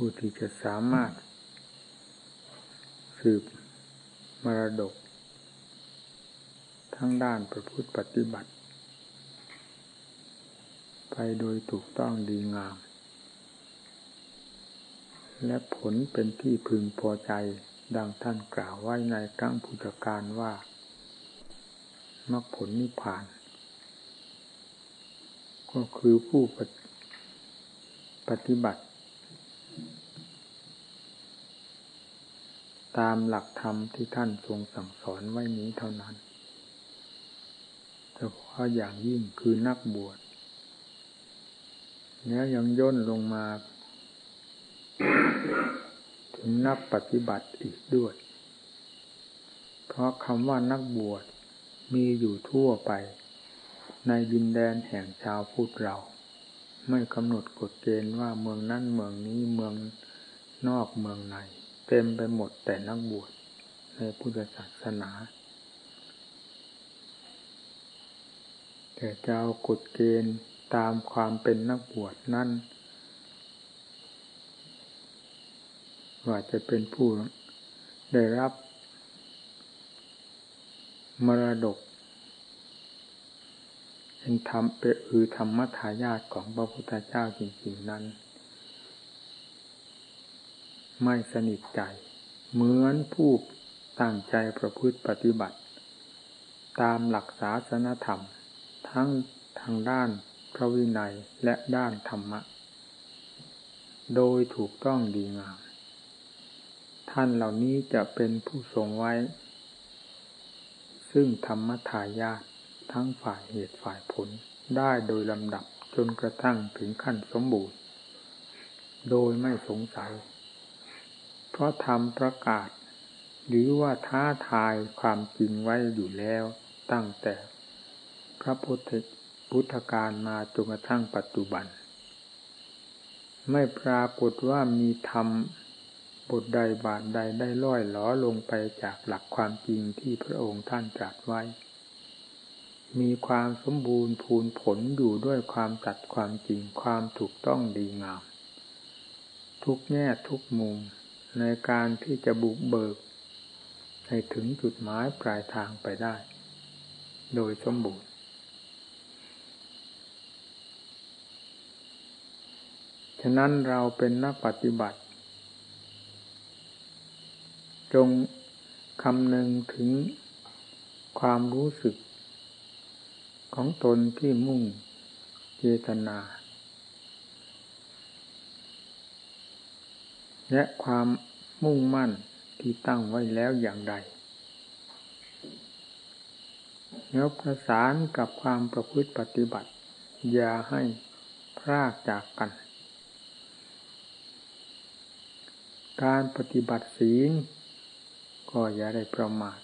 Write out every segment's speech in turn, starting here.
ผู้ที่จะสามารถ สืบมรดก ทั้งด้านประพฤติปฏิบัติ ไปโดยถูกต้องดีงาม และผลเป็นที่พึงพอใจดังท่านกล่าวไว้ในครั้งพุทธการว่ามรรคผลนิพพาน ก็คือผู้ปฏิบัติ ตามหลักธรรมที่ท่านทรงสั่งสอนไว้นี้เท่านั้นเฉพาะอย่างยิ่งคือนักบวชแล้วยังย่นลงมา ถึงนักปฏิบัติอีกด้วย เพราะคำว่านักบวชมีอยู่ทั่วไป ในดินแดนแห่งชาวพุทธเรา ไม่กำหนดกฎเกณฑ์ว่าเมืองนั้นเมืองนี้เมืองนอกเมืองใน เต็มไปหมดแต่นักบวชในพุทธศาสนา แต่จะเอากฎเกณฑ์ตามความเป็นนักบวชนั้นว่าจะเป็นผู้ได้รับ มรดกเป็นธรรมเปคือธรรมทายาทของพระพุทธเจ้าจริงๆนั้น ไม่สนิทใจ เหมือนผู้ตั้งใจประพฤติปฏิบัติ ตามหลักศาสนธรรม ทั้งทางด้านพระวินัยและด้านธรรมะ โดยถูกต้องดีงาม ท่านเหล่านี้จะเป็นผู้ทรงไว้ ซึ่งธรรมทายาททั้งฝ่ายเหตุฝ่ายผลได้โดยลำดับจนกระทั่งถึงขั้นสมบูรณ์ โดยไม่สงสัย เพราะธรรมประกาศ หรือว่าท้าทายความจริงไว้อยู่แล้วตั้งแต่ พระพุทธพุทธการมาจนกระทั่งปัจจุบัน ไม่ปรากฏว่ามีธรรมบทใดบาทใดได้ล่อยหลอลงไปจากหลักความจริงที่พระองค์ท่านตรัสไว้ มีความสมบูรณ์พูนผลอยู่ด้วยความตัดความจริงความถูกต้องดีงาม ทุกแง่ทุกมุม ในการที่จะบุกเบิก ให้ถึงจุดหมายปลายทางไปได้ โดยสมบูรณ์ฉะนั้นเราเป็นนักปฏิบัติ จงคำนึงถึงความรู้สึกของตนที่มุ่งเจตนา และความมุ่งมั่นที่ตั้งไว้แล้วอย่างใด แล้วประสานกับความประพฤติปฏิบัติ อย่าให้พรากจากกัน การปฏิบัติศีลก็อย่าได้ประมาท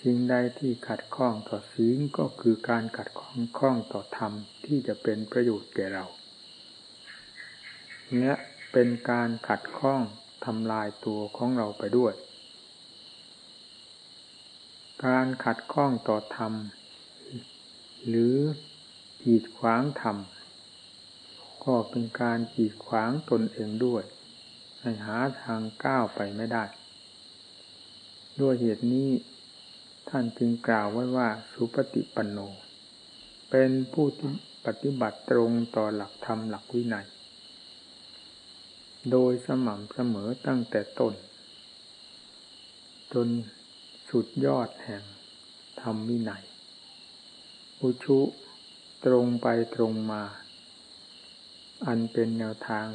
สิ่งใดที่ขัดข้องต่อศีลก็คือการขัดข้องข้องต่อธรรมที่จะเป็นประโยชน์แก่เราเนี้ย เป็นการขัดข้องทำลายตัวของเราไปด้วย การขัดข้องต่อธรรม หรือขีดขวางธรรม ก็เป็นการขีดขวางตนเองด้วย ให้หาทางก้าวไปไม่ได้ ด้วยเหตุนี้ท่านจึงกล่าวไว้ว่าสุปฏิปันโน เป็นผู้ที่ปฏิบัติตรงต่อหลักธรรมหลักวินัย โดยสม่ำเสมอตั้งแต่ต้น จนสุดยอดแห่งธรรมวินัย อุชุตรงไปตรงมา อันเป็นแนวทาง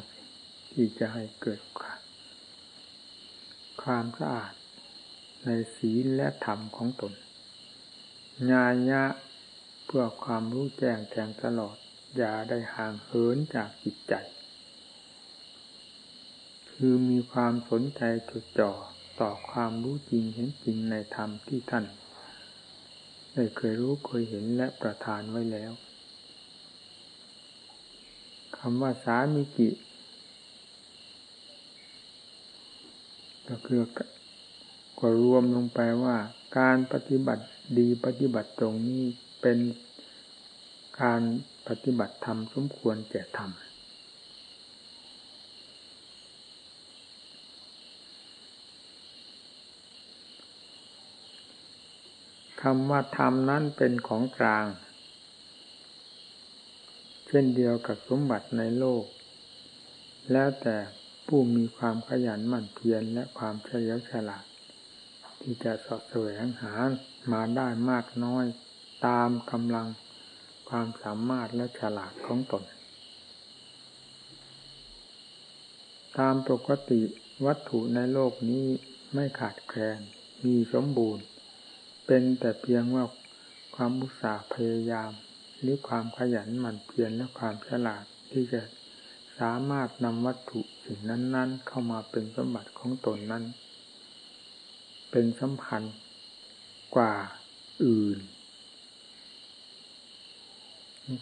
ที่จะให้เกิดความสะอาดในศีลและธรรมของตน ญาญะเพื่อความรู้แจ้งแทงตลอด อย่าได้ห่างเหินจากจิตใจ คือมีความสนใจจดจ่อต่อความรู้จริงเห็นจริงในธรรมที่ท่านได้เคยรู้เคยเห็นและประทานไว้แล้วคำว่าสามิกิ ก็คือก็รวมลงไปว่า การปฏิบัติดีปฏิบัติตรงนี้เป็นการปฏิบัติธรรมสมควรแก่ธรรม คำว่าธรรมนั้นเป็นของกลาง เช่นเดียวกับสมบัติในโลก แล้วแต่ผู้มีความขยันหมั่นเพียรและความเฉลียวฉลาด ที่จะสอดแสวงหามาได้มากน้อย ตามกำลังความสามารถและฉลาดของตน ตามปกติวัตถุในโลกนี้ไม่ขาดแคลนมีสมบูรณ์ เป็นแต่เพียงว่าความอุตสาห์พยายาม หรือความขยันหมั่นเพียรและความฉลาดที่จะสามารถนำวัตถุสิ่งนั้น ๆ เข้ามาเป็นสมบัติของตนนั้น เป็นสำคัญกว่าอื่น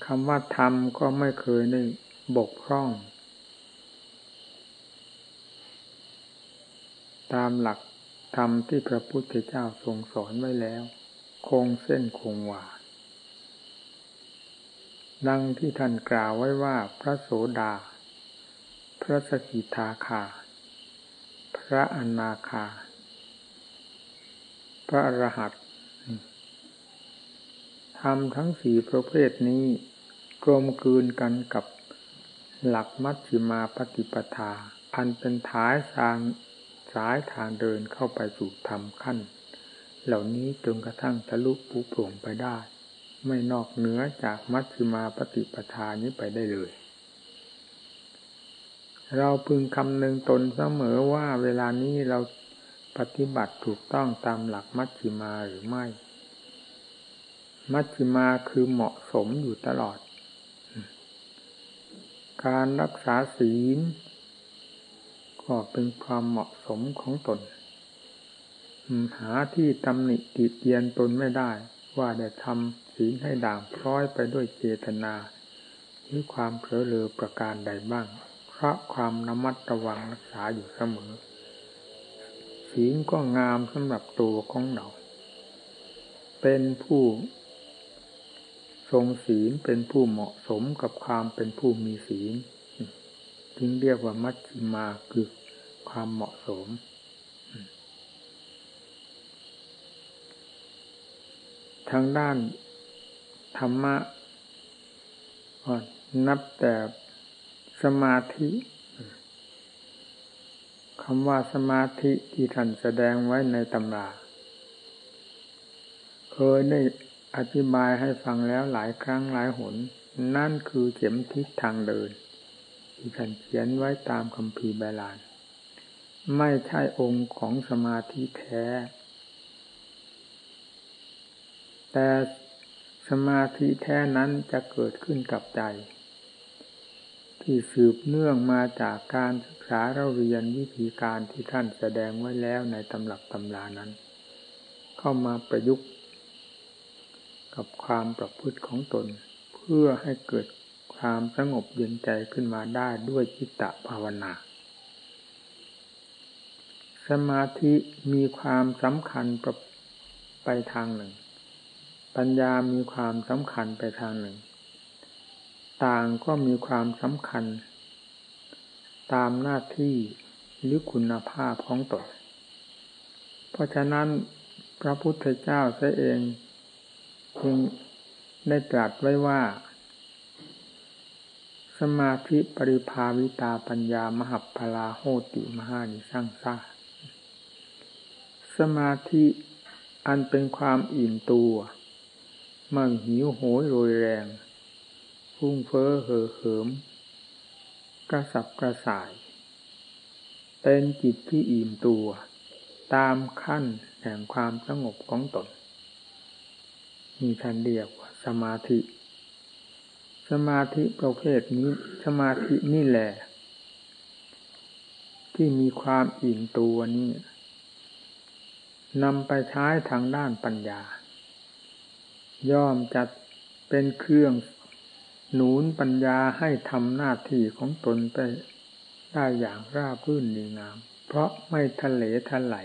คำว่าธรรมก็ไม่เคยได้บกพร่อง ตามหลัก ธรรมที่พระพุทธเจ้าทรงสอนไว้แล้ว คงเส้นคงวาดังที่ท่านกล่าวไว้ว่าพระโสดา พระสกิทาคา พระอนาคา พระอรหัตธรรมทั้งสี่ประเภทนี้กลมกลืนกันกับหลักมัชฌิมาปฏิปทา อันเป็นท้ายทาง สายทางเดินเข้าไปสู่ธรรมขั้น เหล่านี้จนกระทั่งทะลุปุโปร่งไปได้ ไม่นอกเหนือจากมัชฌิมาปฏิปทานี้ไปได้เลย เราพึงคำนึงตนเสมอว่าเวลานี้เราปฏิบัติถูกต้องตามหลักมัชฌิมาหรือไม่ มัชฌิมาคือเหมาะสมอยู่ตลอด การรักษาศีล ก็เป็นความเหมาะสมของตน หาที่ตำหนิติเตียนตนไม่ได้ ว่าได้ทำศีลให้ด่างพร้อยไปด้วยเจตนา หรือความเผลอเลอประการใดบ้าง เพราะความระมัดระวังรักษาอยู่เสมอ ศีลก็งามสำหรับตัวของเรา เป็นผู้ทรงศีลเป็นผู้เหมาะสมกับความเป็นผู้มีศีลจึงเรียกว่ามัชฌิมาคือ ความเหมาะสม ทางด้านธรรมะนับแต่สมาธิคำว่าสมาธิที่ท่านแสดงไว้ในตำรา เคยได้อธิบายให้ฟังแล้วหลายครั้งหลายหน นั่นคือเข็มทิศทางเดิน ที่ท่านเขียนไว้ตามคำพีบาลาน ไม่ใช่องค์ของสมาธิแท้ แต่สมาธิแท้นั้นจะเกิดขึ้นกับใจ ที่สืบเนื่องมาจากการศึกษาเราเรียนวิธีการที่ท่านแสดงไว้แล้วในตำรับตำรานั้น เข้ามาประยุกต์ กับความประพฤติของตน เพื่อให้เกิดความสงบเย็นใจขึ้นมาได้ด้วยจิตตภาวนา สมาธิมีความสำคัญไปทางหนึ่ง ปัญญามีความสำคัญไปทางหนึ่ง ต่างก็มีความสำคัญ ตามหน้าที่หรือคุณภาพของตนเพราะฉะนั้นพระพุทธเจ้าเสเองจึงได้ตรัสไว้ว่า สมาธิปริภาวิตาปัญญามหัพลาโหติมหานิสังสา สมาธิอันเป็นความอิ่มตัว มั่งหิวโหยโรยแรง พุ่งเฟ้อเห่อเหิม กระสับกระส่าย เป็นจิตที่อิ่มตัว ตามขั้นแห่งความสงบของตน มีท่านเรียกว่าสมาธิ สมาธิประเภทนี้สมาธินี่แหละที่มีความอิ่มตัวนี้ นำไปใช้ทางด้านปัญญา ย่อมจะเป็นเครื่องหนุนปัญญาให้ทำหน้าที่ของตนไปได้อย่างราบรื่นดีงาม เพราะไม่ทะเลทะไหล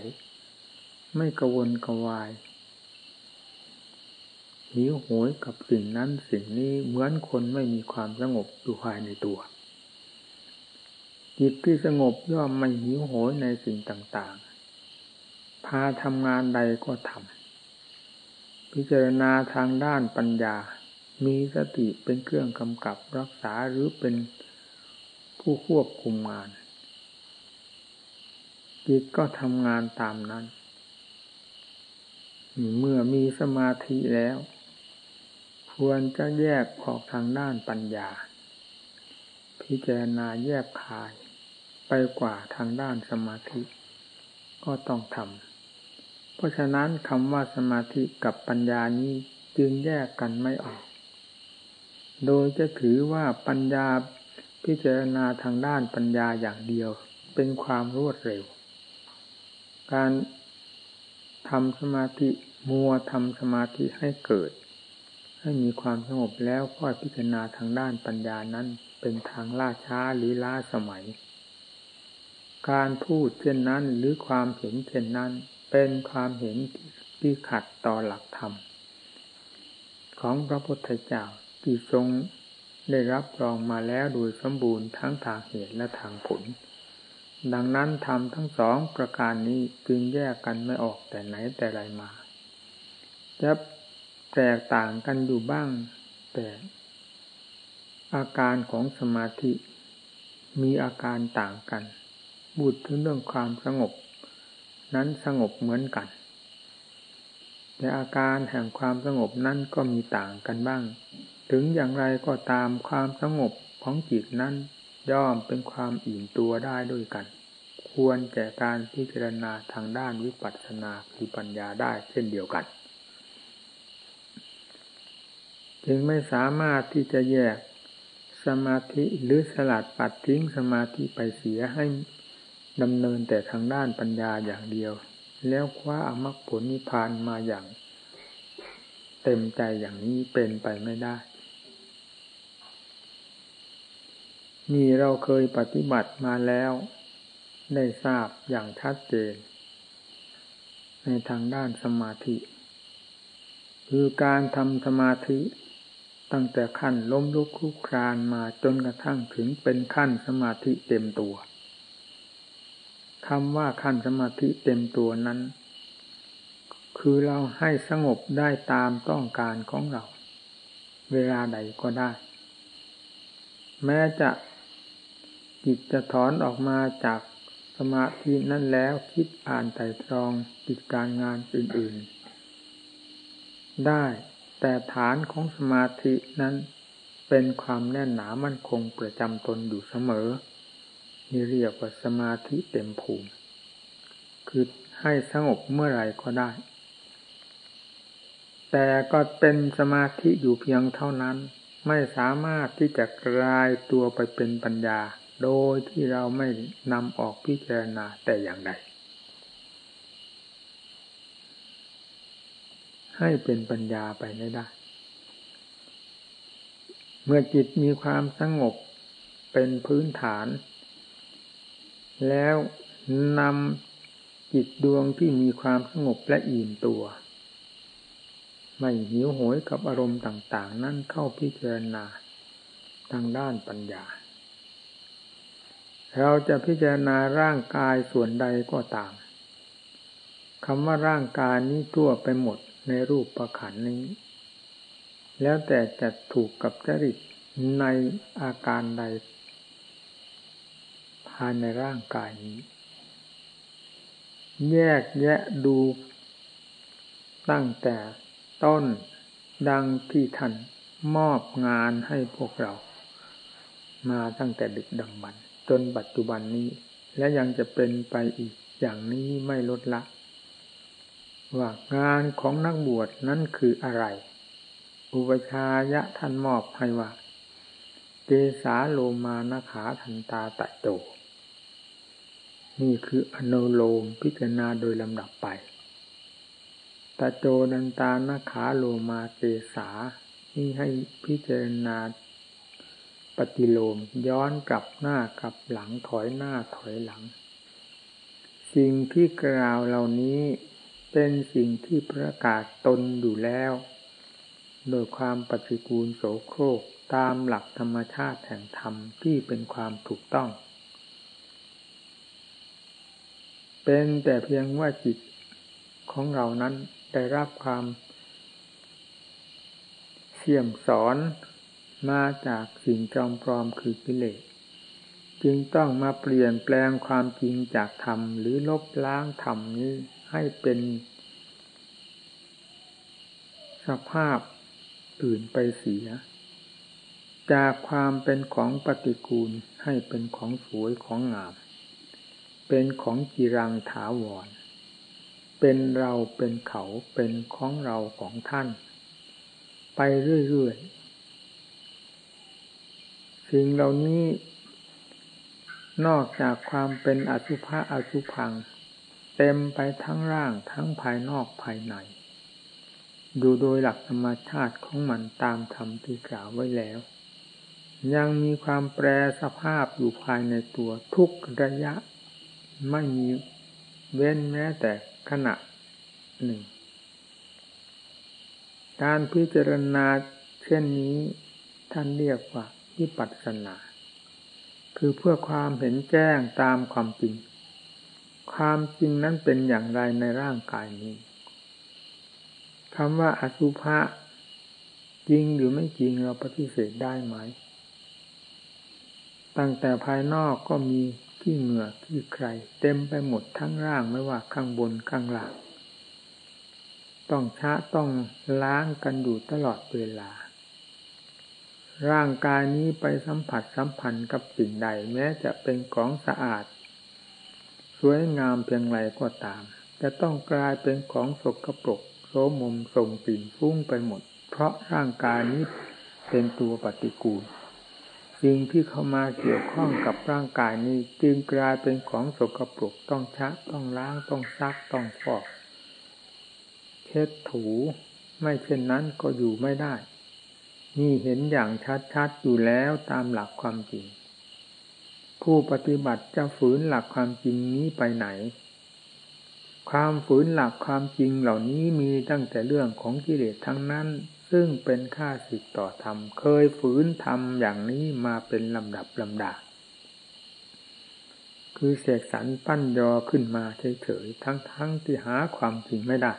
ไม่กวนกวายหิวโหยกับสิ่งนั้นสิ่งนี้เหมือนคนไม่มีความสงบอยู่ภายในตัว จิตที่สงบย่อมไม่หิวโหยในสิ่งต่างๆ พาทำงานใดก็ทำพิจารณาทางด้านปัญญา มีสติเป็นเครื่องกำกับรักษาหรือเป็นผู้ควบคุมงาน จิตก็ทำงานตามนั้น เมื่อมีสมาธิแล้ว ควรจะแยกออกทางด้านปัญญา พิจารณาแยกคาย ไปกว่าทางด้านสมาธิ ก็ต้องทำ เพราะฉะนั้นคำว่าสมาธิกับปัญญานี้จึงแยกกันไม่ออก โดยจะถือว่าปัญญาพิจารณาทางด้านปัญญาอย่างเดียวเป็นความรวดเร็ว การทำสมาธิมัวทำสมาธิให้เกิด ให้มีความสงบแล้วค่อยพิจารณาทางด้านปัญญานั้นเป็นทางล่าช้าหรือล้าสมัย การพูดเช่นนั้นหรือความเห็นเช่นนั้น เป็นความเห็นที่ขัดต่อหลักธรรม ของพระพุทธเจ้าที่ทรงได้รับรองมาแล้วโดยสมบูรณ์ทั้งทางเหตุและทางผล ดังนั้นทำทั้งสองประการนี้จึงแยกกันไม่ออกแต่ไหนแต่ไรมา จะแตกต่างกันอยู่บ้าง แต่อาการของสมาธิมีอาการต่างกันบูดถึงเรื่องความสงบ นั้นสงบเหมือนกัน แต่อาการแห่งความสงบนั้นก็มีต่างกันบ้าง ถึงอย่างไรก็ตามความสงบของจิตนั้นย่อมเป็นความอิ่มตัวได้ด้วยกัน ควรแก่การพิจารณาทางด้านวิปัสสนาคือปัญญาได้เช่นเดียวกัน จึงไม่สามารถที่จะแยกสมาธิหรือสลัดปัดทิ้งสมาธิไปเสียให้ ดำเนินแต่ทางด้านปัญญาอย่างเดียว แล้วคว้าอมรรคผลนิพพานมาอย่าง เต็มใจอย่างนี้เป็นไปไม่ได้ นี่เราเคยปฏิบัติมาแล้ว ได้ทราบอย่างชัดเจน ในทางด้านสมาธิ คือการทำสมาธิตั้งแต่ขั้นล้มลุกคลุกครานมาจนกระทั่งถึงเป็นขั้นสมาธิเต็มตัว คำว่าขั้นสมาธิเต็มตัวนั้น คือเราให้สงบได้ตามต้องการของเรา เวลาใดก็ได้ แม้จะจิตจะถอนออกมาจากสมาธินั้นแล้วคิดอ่านไต่ตรองกิจการงานอื่น ๆ ได้แต่ฐานของสมาธินั้นเป็นความแน่นหนามั่นคงประจำตนอยู่เสมอ นี่เรียกว่าสมาธิเต็มภูมิ คือให้สงบเมื่อไรก็ได้ แต่ก็เป็นสมาธิอยู่เพียงเท่านั้น ไม่สามารถที่จะกลายตัวไปเป็นปัญญา โดยที่เราไม่นำออกพิจารณาแต่อย่างใด ให้เป็นปัญญาไปไม่ได้ เมื่อจิตมีความสงบเป็นพื้นฐาน แล้วนำจิตดวงที่มีความสงบและอิ่มตัว ไม่หิวโหยกับอารมณ์ต่าง ๆ นั่นเข้าพิจารณาทางด้านปัญญา เราจะพิจารณาร่างกายส่วนใดก็ตามคำว่าร่างกายนี้ทั่วไปหมดในรูปประขันนี้ แล้วแต่จะถูกกับจริตในอาการใด ภายในร่างกายนี้ แยกแยะดู ตั้งแต่ต้นดังที่ท่านมอบงานให้พวกเรา มาตั้งแต่ดึกดำบรรจนปัจจุบันนี้ และยังจะเป็นไปอีกอย่างนี้ไม่ลดละ ว่างานของนักบวชนั้นคืออะไร อุปชายะท่านมอบให้ว่าเกสาโลมานขาทันตาตะโจ นี่คืออนุโลมพิจารณาโดยลำดับไปตะโจนันตานาขาโลมาเกสานี่ให้พิจารณาปฏิโลมย้อนกลับหน้ากลับหลังถอยหน้าถอยหลัง สิ่งที่กล่าวเหล่านี้เป็นสิ่งที่ประกาศตนอยู่แล้ว โดยความปฏิกูลโสโครกตามหลักธรรมชาติแห่งธรรมที่เป็นความถูกต้อง เป็นแต่เพียงว่าจิตของเรานั้นได้รับความเสี่ยมสอนมาจากสิ่งจอมปลอมคือกิเลสจึงต้องมาเปลี่ยนแปลงความจริงจากธรรม หรือลบล้างธรรมนี้ให้เป็นสภาพอื่นไปเสีย จากความเป็นของปฏิกูลให้เป็นของสวยของงาม เป็นของกีรังถาวร เป็นเราเป็นเขาเป็นของเราของท่าน ไปเรื่อยๆ สิ่งเหล่านี้นอกจากความเป็นอสุภะอสุพัง เต็มไปทั้งร่างทั้งภายนอกภายใน ดูโดยหลักธรรมชาติของมันตามธรรมที่กล่าวไว้แล้ว ยังมีความแปรสภาพอยู่ภายในตัวทุกระยะ ไม่มีเว้นแม้แต่ขณะหนึ่ง การพิจารณาเช่นนี้ท่านเรียกว่าวิปัสสนา คือเพื่อความเห็นแจ้งตามความจริง ความจริงนั้นเป็นอย่างไรในร่างกายนี้คำว่าอสุภะจริงหรือไม่จริงเราปฏิเสธได้ไหม ตั้งแต่ภายนอกก็มี ขี้เหงื่อขี้ใคร เต็มไปหมดทั้งร่างไม่ว่าข้างบนข้างล่าง ต้องชะต้องล้างกันอยู่ตลอดเวลา ร่างกายนี้ไปสัมผัสสัมพันธ์กับสิ่งใดแม้จะเป็นของสะอาด สวยงามเพียงไรก็ตาม จะต้องกลายเป็นของสกปรกโสมมส่งกลิ่นฟุ้งไปหมด เพราะร่างกายนี้เป็นตัวปฏิกูล สิ่งที่เข้ามาเกี่ยวข้องกับร่างกายนี้จึงกลายเป็นของสกปรกต้องชักต้องล้างต้องซักต้องฟอกเช็ดถูไม่เช่นนั้นก็อยู่ไม่ได้ นี่เห็นอย่างชัดๆอยู่แล้วตามหลักความจริง ผู้ปฏิบัติจะฝืนหลักความจริงนี้ไปไหน ความฝืนหลักความจริงเหล่านี้มีตั้งแต่เรื่องของกิเลสทั้งนั้น ซึ่งเป็นค่าสิทธิ์ต่อธรรม เคยฝืนทำอย่างนี้มาเป็นลำดับลำดาคือเสกสรรปั้นยอขึ้นมาเฉยๆทั้งๆทที่หาความจริงไม่ได้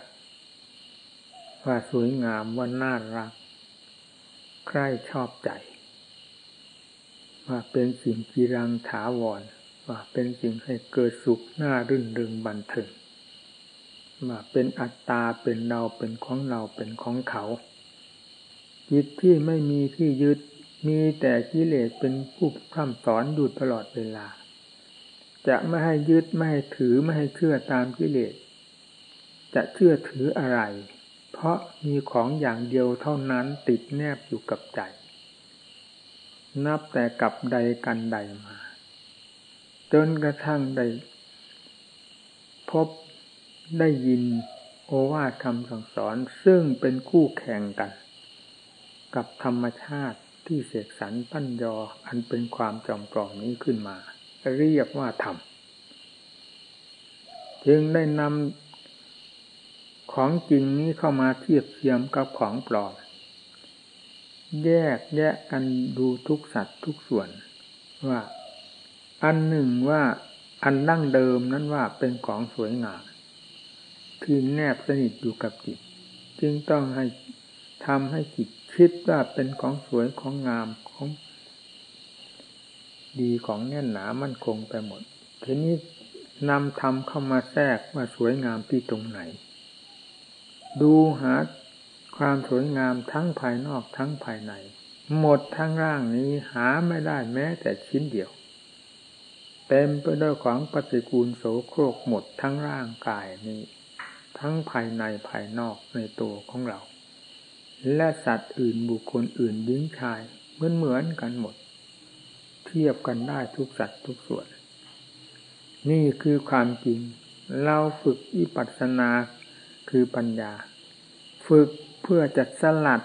ว่าสวยงามว่าน่ารัก ใครชอบใจ ว่าเป็นสิ่งกีรังถาวร ว่าเป็นสิ่งให้เกิดสุขน่ารื่นเริงบันเทิงว่าเป็นอัตตาเป็นเราเป็นของเราเป็นของเขา จิตที่ไม่มีที่ยึดมีแต่กิเลสเป็นผู้พร่ำสอนอยู่ตลอดเวลา จะไม่ให้ยึดไม่ให้ถือไม่ให้เชื่อตามกิเลส จะเชื่อถืออะไร เพราะมีของอย่างเดียวเท่านั้นติดแนบอยู่กับใจ นับแต่กับใดกันใดมา จนกระทั่งได้พบได้ยินโอวาทคำสั่งสอนซึ่งเป็นคู่แข่งกัน กับธรรมชาติที่เสกสรรปั้นยออันเป็นความจอมกรองนี้ขึ้นมา เรียกว่าธรรมจึงได้นำของจริงนี้เข้ามาเทียบเทียมกับของปลอมแยกแยะกันดูทุกสัตว์ทุกส่วน ว่า อันหนึ่งว่าอันดั้งเดิมนั้นว่าเป็นของสวยงามที่แนบสนิทอยู่กับจิต จึงต้องให้ทำให้จิต คิดว่าเป็นของสวยของงามของดีของแน่นหนามั่นคงไปหมด ทีนี้นำธรรมเข้ามาแทรกว่าสวยงามที่ตรงไหน ดูหาความสวยงามทั้งภายนอกทั้งภายใน หมดทั้งร่างนี้หาไม่ได้แม้แต่ชิ้นเดียว เต็มไปด้วยของปฏิกูลโสโครกหมดทั้งร่างกายนี้ ทั้งภายในภายนอกในตัวของเรา และสัตว์อื่นบุคคลอื่นยิงชายเหมือนเหมือนกันหมด เทียบกันได้ทุกสัตว์ทุกส่วน นี่คือความจริง เราฝึกอิปัสนาคือปัญญา ฝึกเพื่อจะสลัด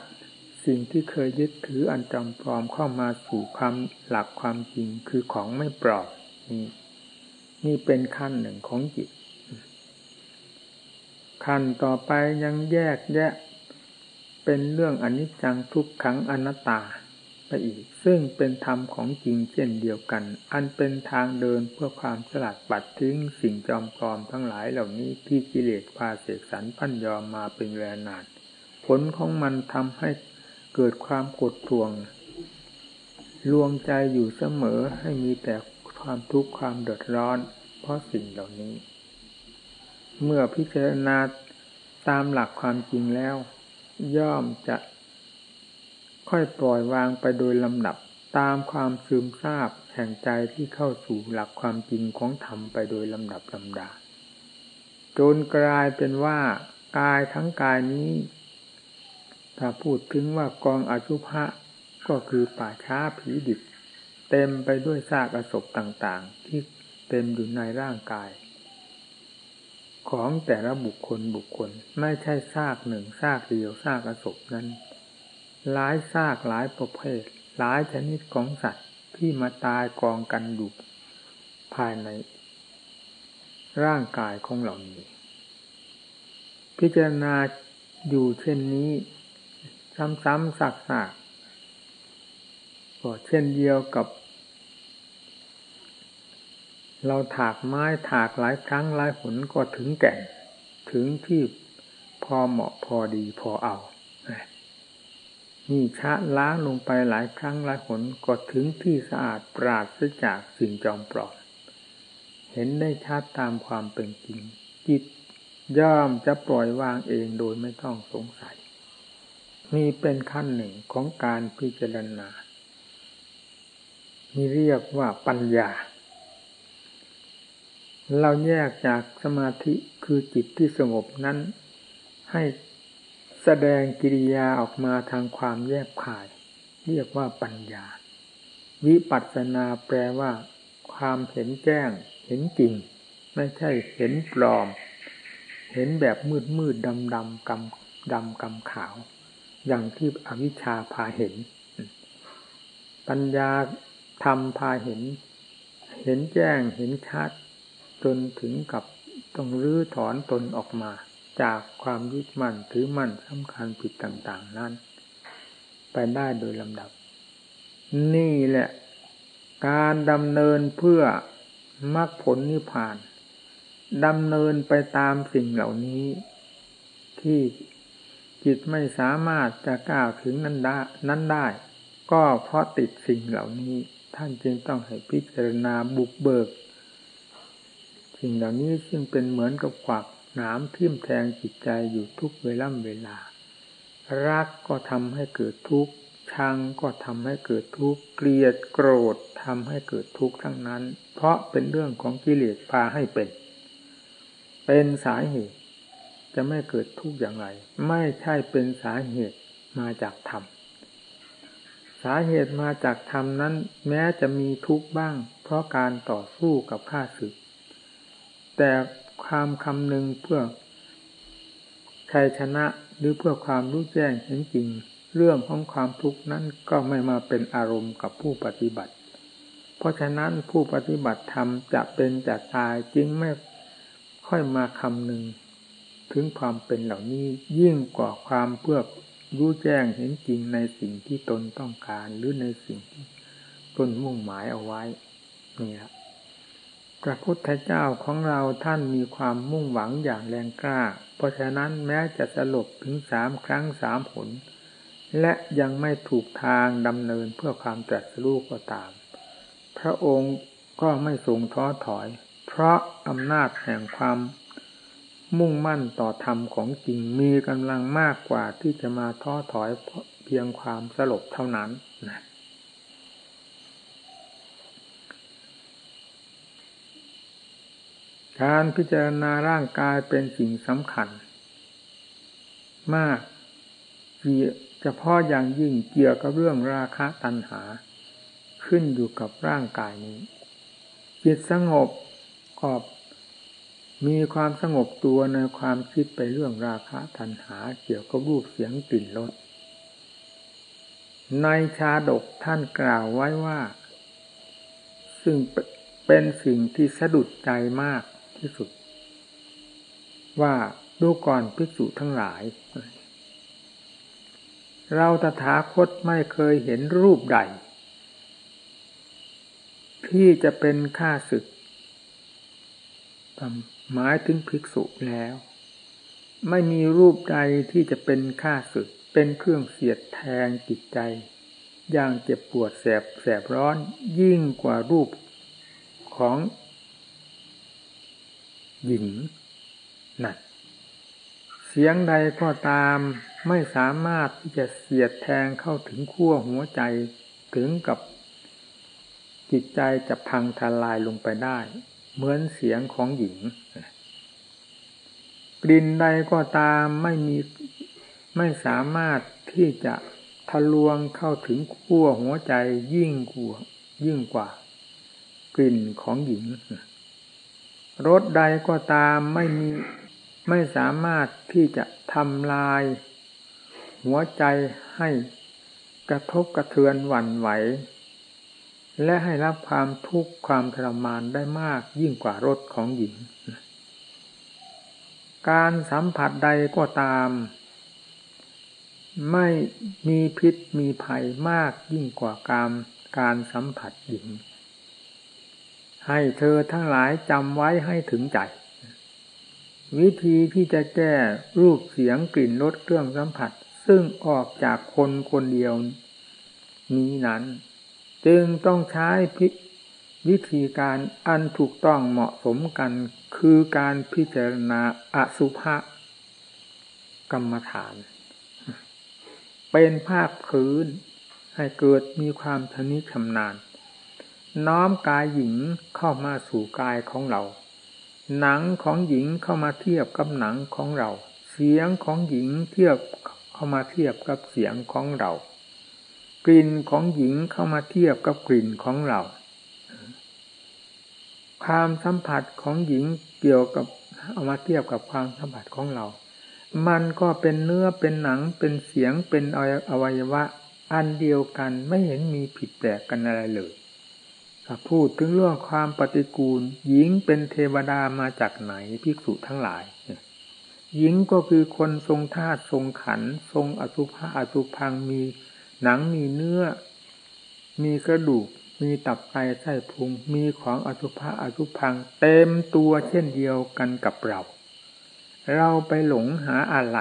สิ่งที่เคยยึดถืออันจำปลอมเข้ามาสู่ความหลักความจริงคือของไม่ปลอมนี่นี่เป็นขั้นหนึ่งของจิต ขั้นต่อไปยังแยกแยะ เป็นเรื่องอนิจจังทุกขังอนัตตาไปอีก ซึ่งเป็นธรรมของจริงเช่นเดียวกัน อันเป็นทางเดินเพื่อความสลัดปัดทิ้งสิ่งจอมปลอมทั้งหลายเหล่านี้ที่กิเลสพาเสกสรรพันยอมมาเป็นเวลานาน ผลของมันทำให้เกิดความกดทวง ลวงใจอยู่เสมอให้มีแต่ความทุกข์ความเดือดร้อน เพราะสิ่งเหล่านี้ เมื่อพิจารณาตามหลักความจริงแล้ว ย่อมจะค่อยปล่อยวางไปโดยลำดับตามความซึมซาบแห่งใจที่เข้าสู่หลักความจริงของธรรมไปโดยลำดับลำดาจนกลายเป็นว่ากายทั้งกายนี้ ถ้าพูดถึงว่ากองอสุภะก็คือป่าช้าผีดิบ เต็มไปด้วยซากอศพต่างๆ ที่เต็มอยู่ในร่างกาย ของแต่ละบุคคลบุคคล ไม่ใช่ซากหนึ่งซากเดียวซากอศพนั้น หลายซากหลายประเภท หลายชนิดของสัตว์ที่มาตายกองกันอยู่ภายใน ร่างกายของเหล่านี้ พิจารณาอยู่เช่นนี้ซ้ำๆสักๆก็เช่นเดียวกับ เราถากไม้ถากหลายครั้งหลายผลก็ถึงแก่นถึงที่พอเหมาะพอดีพอเอานี่ชะล้างลงไปหลายครั้งหลายหนก็ถึงที่สะอาดปราศจากสิ่งจอมปลอมเห็นได้ชัดตามความเป็นจริง จิตย่อมจะปล่อยวางเองโดยไม่ต้องสงสัย นี่เป็นขั้นหนึ่งของการพิจารณานี่เรียกว่าปัญญา เราแยกจากสมาธิคือจิตที่สงบนั้น ให้แสดงกิริยาออกมาทางความแยกขาย เรียกว่าปัญญา วิปัสสนาแปลว่า ความเห็นแจ้ง เห็นจริง ไม่ใช่เห็นปลอม เห็นแบบมืดมืดดำดำกำดำกำขาว อย่างที่อวิชชาพาเห็น ปัญญาทำพาเห็น เห็นแจ้งเห็นชัด จนถึงกับต้องรื้อถอนตนออกมา จากความยึดมั่นถือมั่นสำคัญผิดต่างๆนั้น ไปได้โดยลำดับ นี่แหละ การดำเนินเพื่อมรรคผลนิพพานดำเนินไปตามสิ่งเหล่านี้ ที่จิตไม่สามารถจะก้าวถึงนั้นได้นั้นได้ ก็เพราะติดสิ่งเหล่านี้ ท่านจึงต้องให้พิจารณาบุกเบิก สิ่งเหล่านี้ซึ่งเป็นเหมือนกับขวักน้ำทิ่มแทงจิตใจอยู่ทุกเวล่ำเวลา รักก็ทำให้เกิดทุกข์ชังก็ทำให้เกิดทุกข์เกลียดโกรธทำให้เกิดทุกข์ทั้งนั้น เพราะเป็นเรื่องของกิเลสพาให้เป็น เป็นสาเหตุ จะไม่เกิดทุกข์อย่างไร ไม่ใช่เป็นสาเหตุมาจากธรรมสาเหตุมาจากธรรมนั้น แม้จะมีทุกข์บ้าง เพราะการต่อสู้กับข้าศึก แต่ความคำหนึ่งเพื่อชัยชนะหรือเพื่อความรู้แจ้งเห็นจริง เรื่องของความทุกข์นั้นก็ไม่มาเป็นอารมณ์กับผู้ปฏิบัติ เพราะฉะนั้นผู้ปฏิบัติธรรมจะเป็นจะตายจึงไม่ค่อยมาคำหนึ่งถึงความเป็นเหล่านี้ยิ่งกว่าความเพื่อรู้แจ้งเห็นจริงในสิ่งที่ตนต้องการหรือในสิ่งที่ตนมุ่งหมายเอาไว้นี่ละ พระพุทธเจ้าของเราท่านมีความมุ่งหวังอย่างแรงกล้า เพราะฉะนั้นแม้จะสลบถึงสามครั้งสามผล และยังไม่ถูกทางดำเนินเพื่อความตรัสรู้ก็ตาม พระองค์ก็ไม่ทรงท้อถอย เพราะอำนาจแห่งความมุ่งมั่นต่อธรรมของจริงมีกำลังมากกว่าที่จะมาท้อถอยเพียงความสลบเท่านั้นนะ การพิจารณาร่างกายเป็นสิ่งสำคัญ มากเฉพาะอย่างยิ่งเกี่ยวกับเรื่องราคะตัณหา ขึ้นอยู่กับร่างกายนี้ จิตสงบก็มีความสงบตัวในความคิดไปเรื่องราคะตัณหาเกี่ยวกับรูปเสียงกลิ่นรสในชาดกท่านกล่าวไว้ว่า ซึ่งเป็นสิ่งที่สะดุดใจมาก ที่สุด ว่าดูก่อนภิกษุทั้งหลาย เราตถาคตไม่เคยเห็นรูปใด ที่จะเป็นค่าศึกหมายถึงภิกษุแล้ว ไม่มีรูปใดที่จะเป็นค่าศึก เป็นเครื่องเสียดแทงจิตใจ อย่างเจ็บปวดแสบแสบร้อนยิ่งกว่ารูปของ หญิงนั่นเสียงใดก็ตามไม่สามารถที่จะเสียดแทงเข้าถึงขั้วหัวใจถึงกับจิตใจจะพังทลายลงไปได้ เหมือนเสียงของหญิง กลิ่นใดก็ตามไม่มีไม่สามารถที่จะทะลวงเข้าถึงขั้วหัวใจยิ่งกว่ายิ่งกว่า กลิ่นของหญิง รสใดก็ตามไม่มีไม่สามารถที่จะทำลาย หัวใจให้กระทบกระเทือนหวั่นไหว และให้รับความทุกข์ความทรมานได้มากยิ่งกว่ารสของหญิง การสัมผัสใดก็ตาม ไม่มีพิษมีภัยมากยิ่งกว่าการการสัมผัสหญิง ให้เธอทั้งหลายจำไว้ให้ถึงใจ วิธีที่จะแก้รูปเสียงกลิ่นรสเครื่องสัมผัส ซึ่งออกจากคนคนเดียวนี้นั้น จึงต้องใช้วิธีการอันถูกต้องเหมาะสมกันคือการพิจารณาอสุภะกรรมฐาน เป็นภาคพื้นให้เกิดมีความชนิชำนาญ น้อมกายหญิงเข้ามาสู่กายของเรา หนังของหญิงเข้ามาเทียบกับหนังของเรา เสียงของหญิงเทียบเข้ามาเทียบกับเสียงของเรา กลิ่นของหญิงเข้ามาเทียบกับกลิ่นของเรา ความสัมผัสของหญิงเกี่ยวกับเอามาเทียบกับความสัมผัสของเรา มันก็เป็นเนื้อเป็นหนังเป็นเสียงเป็นอวัยวะอันเดียวกันไม่เห็นมีผิดแปลกกันอะไรเลย พูดถึงเรื่องความปฏิกูล หญิงเป็นเทวดามาจากไหนภิกษุทั้งหลาย หญิงก็คือคนทรงธาตุทรงขัน ทรงอสุภะอสุพังมีหนังมีเนื้อ มีกระดูก มีตับไตไส้พุง มีของอสุภะอสุพัง เต็มตัวเช่นเดียวกันกับเรา เราไปหลงหาอะไร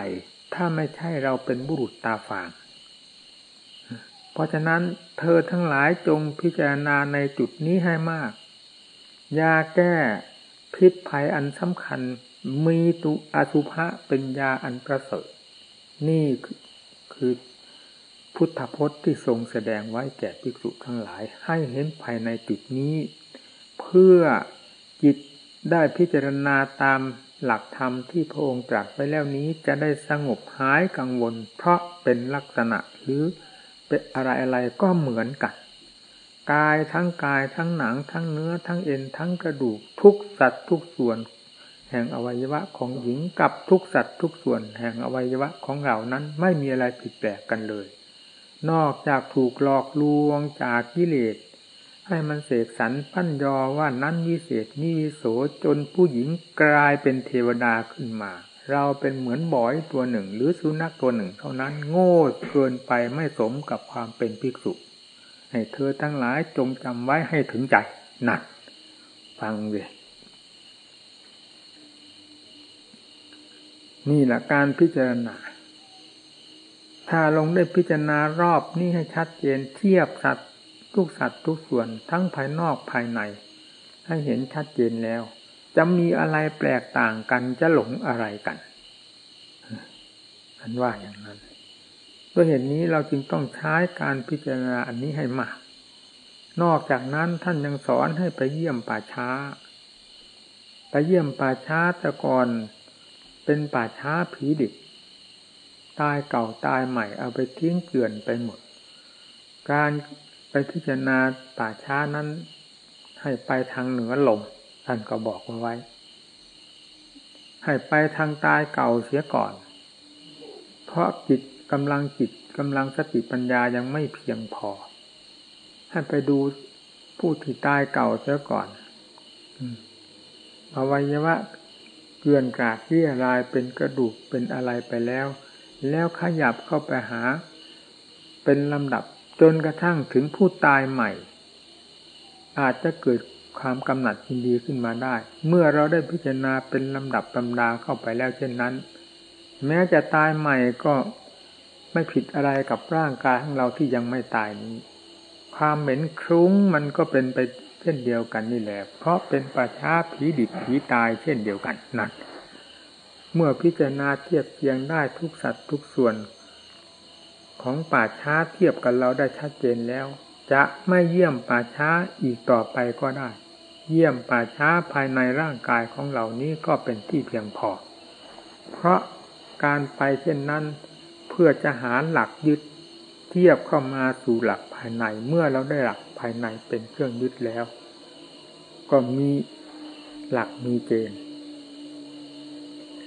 ถ้าไม่ใช่เราเป็นบุรุษตาฝาง ราะฉะนั้นเธอทั้งหลายจงพิจารณาในจุดนี้ให้มาก ยาแก้พิษภัยอันสำคัญมีตุอสุภะเป็นยาอันประเสริฐ นี่คือพุทธพจน์ที่ทรงแสดงไว้แก่ภิกษุทั้งหลาย ให้เห็นภายในจุดนี้ เพื่อจิตได้พิจารณาตามหลักธรรมที่พระองค์ตรัสไว้แล้วนี้จะได้สงบหายกังวล เพราะเป็นลักษณะหรือ เป็นอะไรอะไรก็เหมือนกัน กายทั้งกายทั้งหนัง ทั้งเนื้อทั้งเอ็นทั้งกระดูกทุกสัตว์ทุกส่วน แห่งอวัยวะของหญิงกับทุกสัตว์ทุกส่วน แห่งอวัยวะของเรานั้นไม่มีอะไรผิดแปลกกันเลย นอกจากถูกหลอกลวงจากกิเลสให้มันเสกสรรปั้นยอว่านั้นวิเศษนี่วิโสจนผู้หญิงกลายเป็นเทวดาขึ้นมา เราเป็นเหมือนบอยตัวหนึ่ง หรือสุนัขตัวหนึ่ง เท่านั้นโง่เกินไปไม่สมกับความเป็นภิกษุ ให้เธอทั้งหลายจงจำไว้ให้ถึงใจหนักฟังเลยนี่แหละการพิจารณา ถ้าลงได้พิจารณารอบนี้ให้ชัดเจนเทียบสัตว์ทุกสัตว์ทุกส่วนทั้งภายนอกภายใน ให้เห็นชัดเจนแล้ว จะมีอะไรแปลกต่างกันจะหลงอะไรกันอันว่าอย่างนั้นด้วยเหตุนี้เราจึงต้องใช้การพิจารณาอันนี้ให้มาก นอกจากนั้นท่านยังสอนให้ไปเยี่ยมป่าช้า ไปเยี่ยมป่าช้าแต่ก่อนเป็นป่าช้าผีดิบ ตายเก่าตายใหม่เอาไปทิ้งเกลื่อนไปหมด การไปพิจารณาป่าช้านั้นให้ไปทางเหนือลม ท่านก็บอกไว้ ให้ไปทางตายเก่าเสียก่อน เพราะจิตกำลังจิตกำลังสติปัญญายังไม่เพียงพอ ให้ไปดูผู้ที่ตายเก่าเสียก่อนอวัยวะเกลื่อนกาดที่ลายเป็นกระดูกเป็นอะไรไปแล้ว แล้วขยับเข้าไปหา เป็นลำดับจนกระทั่งถึงผู้ตายใหม่ อาจจะเกิด ความกำหนัดยินดีขึ้นมาได้ เมื่อเราได้พิจารณาเป็นลำดับตำดาเข้าไปแล้วเช่นนั้น แม้จะตายใหม่ก็ไม่ผิดอะไรกับร่างกายของเราที่ยังไม่ตายนี้ ความเหม็นคลุ้งมันก็เป็นไปเช่นเดียวกันนี่แหละ เพราะเป็นประชาผีดิบผีตายเช่นเดียวกันนั่นเมื่อพิจารณาเทียบเทียงได้ทุกสัตว์ทุกส่วน ของป่าช้าเทียบกันเราได้ชัดเจนแล้ว จะไม่เยี่ยมป่าช้าอีกต่อไปก็ได้ เยี่ยมป่าช้าภายในร่างกายของเหล่านี้ก็เป็นที่เพียงพอ เพราะการไปเช่นนั้นเพื่อจะหาหลักยึดเทียบเข้ามาสู่หลักภายในเมื่อเราได้หลักภายในเป็นเครื่องยึดแล้ว ก็มีหลักมีเกณฑ์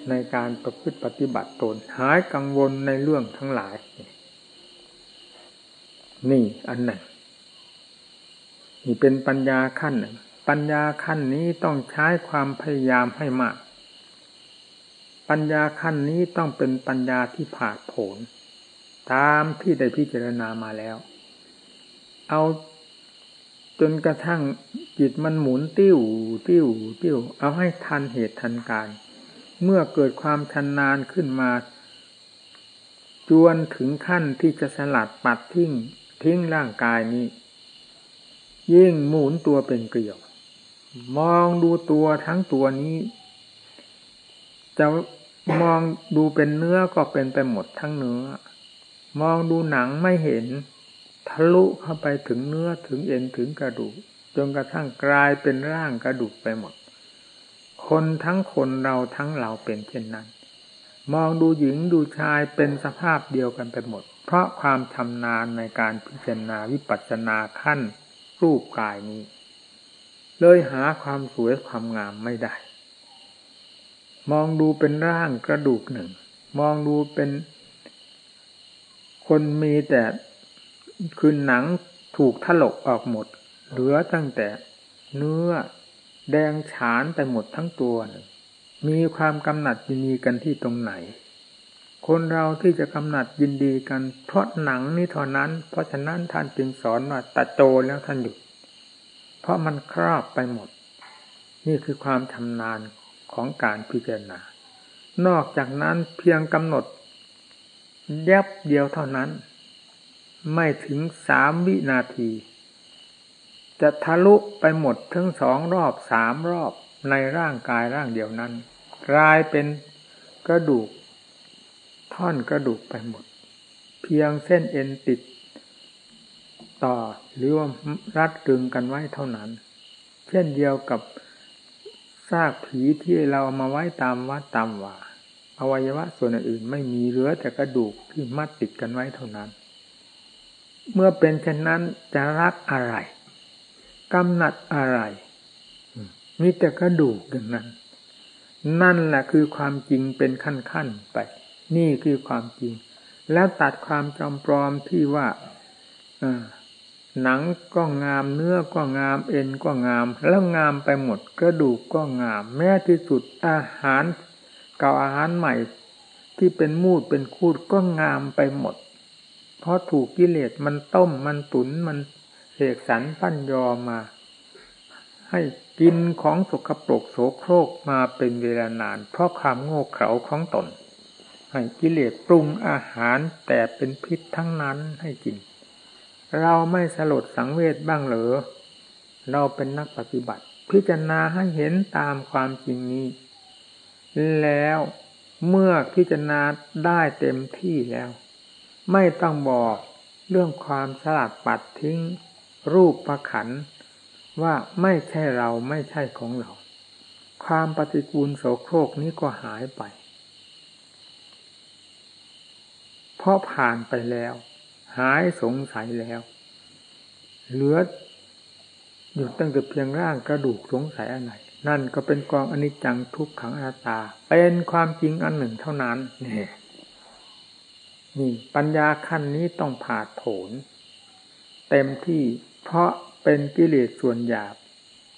ในการประพฤติปฏิบัติตนหายกังวลในเรื่องทั้งหลาย นี่อันหนึ่งนี่เป็นปัญญาขั้นหนึ่ง ปัญญาขั้นนี้ต้องใช้ความพยายามให้มาก ปัญญาขั้นนี้ต้องเป็นปัญญาที่ผ่าผลตามที่ได้พิจารณามาแล้ว เอาจนกระทั่งจิตมันหมุนติ้ว ติ้ว ติ้ว เอาให้ทันเหตุทันการ เมื่อเกิดความชันนานขึ้นมา จวนถึงขั้นที่จะสลัดปัดทิ้งทิ้งร่างกายนี้ ยิ่งหมุนตัวเป็นเกลียว มองดูตัวทั้งตัวนี้ จะมองดูเป็นเนื้อก็เป็นไปหมดทั้งเนื้อ มองดูหนังไม่เห็น ทะลุเข้าไปถึงเนื้อถึงเอ็นถึงกระดูกจนกระทั่งกลายเป็นร่างกระดูกไปหมด คนทั้งคนเราทั้งเราเป็นเช่นนั้น มองดูหญิงดูชายเป็นสภาพเดียวกันไปหมด เพราะความชำนาญในการพิจารณาวิปัสสนาขั้นรูปกายนี้ เลยหาความสวยความงามไม่ได้ มองดูเป็นร่างกระดูกหนึ่ง มองดูเป็น คนมีแต่คือหนังถูกถลกออกหมด เหลือตั้งแต่เนื้อแดงฉานไปหมดทั้งตัวมีความกำหนัดยินดีกันที่ตรงไหน คนเราที่จะกำหนัดยินดีกันเพราะหนังนี้เท่านั้น เพราะฉะนั้นท่านจึงสอนว่าตัดโจแล้วท่านหยุด เพราะมันครอบไปหมด นี่คือความทำนานของการพิจารณา นอกจากนั้นเพียงกำหนดแยบเดียวเท่านั้น ไม่ถึงสามวินาที จะทะลุไปหมดทั้งสองรอบสามรอบในร่างกายร่างเดียวนั้น กลายเป็นกระดูก ท่อนกระดูกไปหมด เพียงเส้นเอ็นติด ต่อหรือว่ารัดตึงกันไว้เท่านั้น เช่นเดียวกับซากผีที่เราเอามาไว้ตามวัดตามว่าอวัยวะส่วนอื่นไม่มีเหลือแต่กระดูกที่มัดติดกันไว้เท่านั้น เมื่อเป็นเช่นนั้นจะรักอะไรกำหนัดอะไรมีแต่กระดูกอย่างนั้น นั่นแหละคือความจริงเป็นขั้นๆไป นี่คือความจริง แล้วตัดความจำปลอมที่ว่า หนังก็งามเนื้อก็งามเอ็นก็งาม แล้วงามไปหมดกระดูกก็งาม แม้ที่สุดอาหารเก่าอาหารใหม่ ที่เป็นมูดเป็นคูดก็งามไปหมด เพราะถูกกิเลสมันต้มมันตุนมันเสกสรรปั้นยอมา ให้กินของสกปรกโสโครกมาเป็นเวลานาน เพราะความโง่เขลาของตน ให้กิเลสปรุงอาหารแต่เป็นพิษทั้งนั้นให้กิน เราไม่สลดสังเวชบ้างเหรอ เราเป็นนักปฏิบัติ พิจารณาให้เห็นตามความจริงนี้ แล้วเมื่อพิจารณาได้เต็มที่แล้ว ไม่ต้องบอกเรื่องความสลัดปัดทิ้ง รูปประขันว่าไม่ใช่เราไม่ใช่ของเรา ความปฏิกูลโสโครกนี้ก็หายไป เพราะผ่านไปแล้ว หายสงสัยแล้ว เหลืออยู่ตั้งแต่เพียงร่างกระดูกสงสัยอะไรนั่นก็เป็นกองอนิจจังทุกขังอนัตตา เป็นความจริงอันหนึ่งเท่านั้นนี่นี่ปัญญาขั้นนี้ต้องผ่าโผนเต็มที่เพราะเป็นกิเลสส่วนหยาบ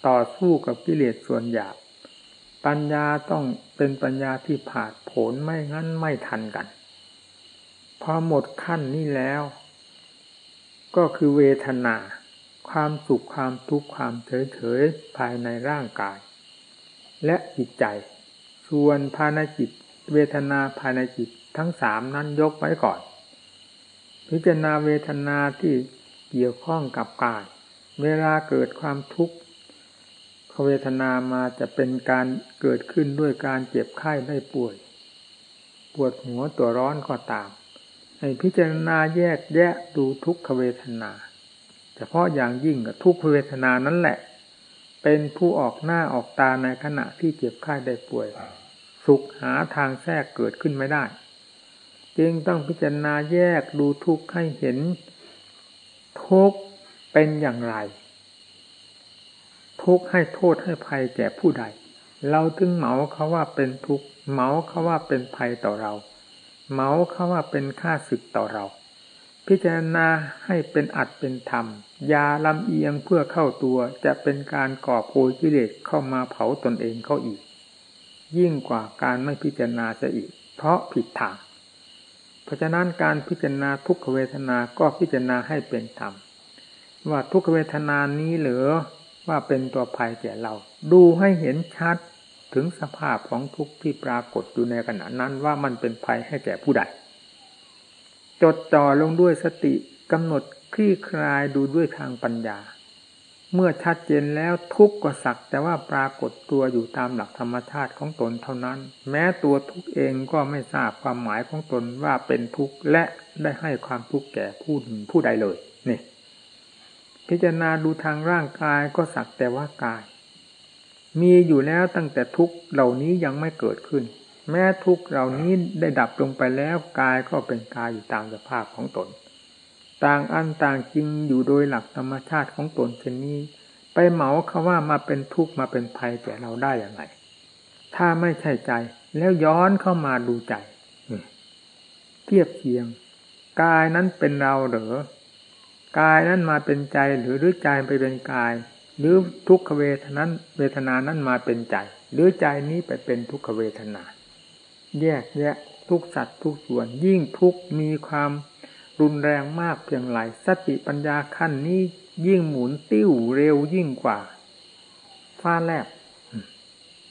ต่อสู้กับกิเลสส่วนหยาบ ปัญญาต้องเป็นปัญญาที่ผ่าโผนไม่งั้นไม่ทันกัน พอหมดขั้นนี้แล้ว ก็คือเวทนา ความสุขความทุกข์ความเฉยเฉยภายในร่างกาย และจิตใจ ส่วนภายในจิต เวทนาภายในจิตทั้งสามนั้นยกไว้ก่อน พิจารณาเวทนาที่เกี่ยวข้องกับกาย เวลาเกิดความทุกข์เวทนามาจะเป็นการเกิดขึ้นด้วยการเจ็บไข้ได้ป่วย ปวดหัวตัวร้อนก็ตาม ให้พิจารณาแยกแยะดูทุกขเวทนาเฉพาะอย่างยิ่งกับทุกขเวทนานั้นแหละ เป็นผู้ออกหน้าออกตาในขณะที่เจ็บไข้ได้ป่วย สุขหาทางแทรกเกิดขึ้นไม่ได้ จึงต้องพิจารณาแยกดูทุกข์ให้เห็น ทุกข์เป็นอย่างไร ทุกข์ให้โทษให้ภัยแก่ผู้ใด เราถึงเหมาเขาว่าเป็นทุกข์เหมาเขาว่าเป็นภัยต่อเรา เหมาเขาว่าเป็นค่าศึกต่อเรา พิจารณาให้เป็นอัดเป็นธรรมยาลำเอียงเพื่อเข้าตัวจะเป็นการก่อโพยกิเลสเข้ามาเผาตนเองเข้าอีก ยิ่งกว่าการไม่พิจารณาจะอีก เพราะผิดทางเพราะฉะนั้นการพิจารณาทุกขเวทนาก็พิจารณาให้เป็นธรรม ว่าทุกขเวทนานี้เหลือว่าเป็นตัวภัยแก่เรา ดูให้เห็นชัด ถึงสภาพของทุกข์ที่ปรากฏอยู่ในขณะนั้นว่ามันเป็นภัยให้แก่ผู้ใด จดจ่อลงด้วยสติกำหนดคลี่คลายดูด้วยทางปัญญา เมื่อชัดเจนแล้วทุกข์ก็สักแต่ว่าปรากฏตัวอยู่ตามหลักธรรมชาติของตนเท่านั้น แม้ตัวทุกข์เองก็ไม่ทราบความหมายของตนว่าเป็นทุกข์และได้ให้ความทุกข์แก่ผู้ผู้ใดเลยนี่พิจารณาดูทางร่างกายก็สักแต่ว่ากาย มีอยู่แล้วตั้งแต่ทุกเหล่านี้ยังไม่เกิดขึ้น แม้ทุกเหล่านี้ได้ดับลงไปแล้วกายก็เป็นกายอยู่ตามสภาพของตน ต่างอันต่างจริงอยู่โดยหลักธรรมชาติของตนเช่นนี้ ไปเหมาเขาว่ามาเป็นทุกข์มาเป็นภัยแก่เราได้อย่างไรถ้าไม่ใช่ใจแล้วย้อนเข้ามาดูใจเทียบเคียงกายนั้นเป็นเราเหรอกายนั้นมาเป็นใจหรือหรือใจไปเป็นกาย หรือทุกขเวทนั้นเวทนานั้นมาเป็นใจ หรือใจนี้ไปเป็นทุกขเวทนา แยกแยะทุกสัตว์ทุกส่วน ยิ่งทุกมีความรุนแรงมากเพียงไรสติปัญญาขั้นนี้ยิ่งหมุนติ้วเร็วยิ่งกว่าฟ้าแลบ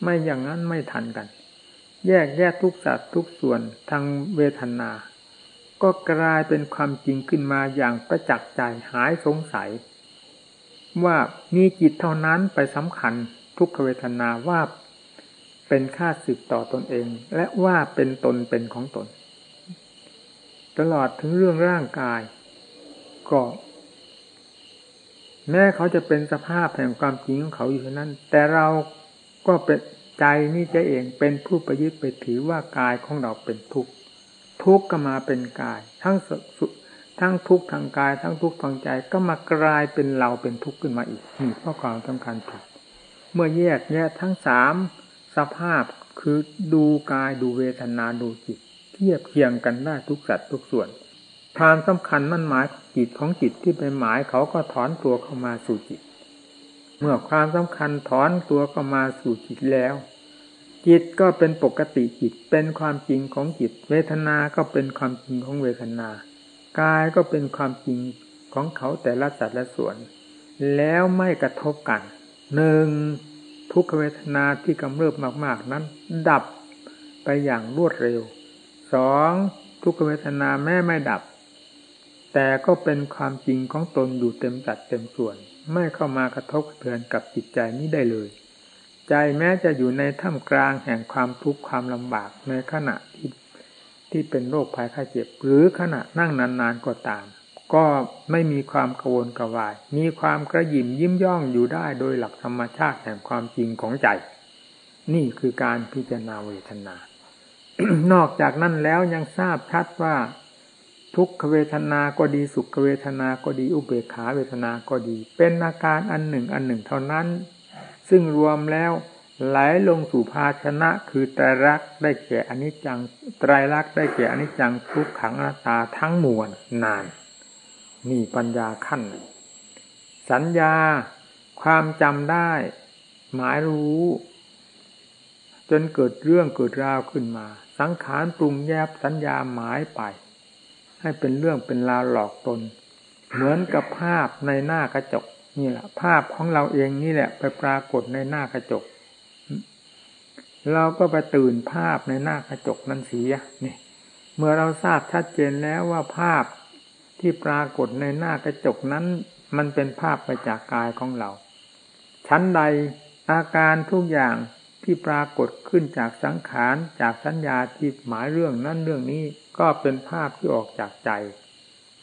ไม่อย่างนั้นไม่ทันกัน แยกแยะทุกสัตว์ทุกส่วนทางเวทนา ก็กลายเป็นความจริงขึ้นมาอย่างประจักษ์ใจหายสงสัย ว่ามีจิตเท่านั้นไปสำคัญทุกขเวทนาว่าเป็นค่าสึกต่อตนเอง และว่าเป็นตนเป็นของตน ตลอดถึงเรื่องร่างกาย ก็ แม้เขาจะเป็นสภาพแห่งความจริงของเขาอยู่นั้น แต่เราก็เป็นใจนี่จะเองเป็นผู้ประยึดไปถือว่ากายของเราเป็นทุกข์ทุกข์ก็มาเป็นกาย ทั้งสุ ทั้งทุกข์ทางกาย ทั้งทุกข์ทางใจก็มากลายเป็นเราเป็นทุกข์ขึ้นมาอีกนี่เพราะความสำคัญผิดเมื่อแยกแยกทั้งสามสภาพคือดูกายดูเวทนาดูจิต เทียบเคียงกันได้ทุกสัตว์ทุกส่วนทานสำคัญมั่นหมายจิตของจิตที่ไปหมายเขาก็ถอนตัวเข้ามาสู่จิต เมื่อความสำคัญถอนตัวเข้ามาสู่จิตแล้ว จิตก็เป็นปกติจิตเป็นความจริงของจิต เวทนาก็เป็นความจริงของเวทนา กายก็เป็นความจริงของเขาแต่ละสัดและส่วน แล้วไม่กระทบกันหนึ่งทุกขเวทนาที่กำเริบมาก ๆ นั้น ดับไปอย่างรวดเร็วสองทุกขเวทนาแม้ไม่ดับ แต่ก็เป็นความจริงของตนอยู่เต็มจัดเต็มส่วน ไม่เข้ามากระทบเทือนกับจิตใจนี้ได้เลย ใจแม้จะอยู่ในท่ามกลางแห่งความทุกข์ความลำบากในขณะที่ ที่เป็นโรคภัยไข้เจ็บ หรือขณะนั่งนานๆก็ตาม ก็ไม่มีความกังวลกระวาย มีความกระยิมยิ้มย่องอยู่ได้โดยหลักธรรมชาติแห่งความจริงของใจ นี่คือการพิจารณาเวทนา นอกจากนั้นแล้วยังทราบชัดว่าทุกขเวทนาก็ดีสุขเวทนาก็ดีอุเบกขาเวทนาก็ดี เป็นอาการอันหนึ่งอันหนึ่งเท่านั้น ซึ่งรวมแล้ว ไหลลงสู่ภาชนะคือไตรลักษณ์ได้แก่อนิจจังไตรลักษณ์ได้แก่อนิจจังทุกขังอนัตตาทั้งมวลนาน นี่ปัญญาขั้น สัญญาความจำได้ หมายรู้ จนเกิดเรื่องเกิดราวขึ้นมา สังขารปรุงแยบสัญญาหมายไป ให้เป็นเรื่องเป็นราวหลอกตน เหมือนกับภาพในหน้ากระจกนี่แหละภาพของเราเองนี่แหละ ไปปรากฏในหน้ากระจก เราก็ไปตื่นภาพในหน้ากระจกนั้นเสียนี่เมื่อเราทราบชัดเจนแล้วว่าภาพที่ปรากฏในหน้ากระจกนั้น มันเป็นภาพไปจากกายของเรา ชั้นใดอาการทุกอย่างที่ปรากฏขึ้นจากสังขารจากสัญญาที่หมายเรื่องนั้นเรื่องนี้ก็เป็นภาพที่ออกจากใจ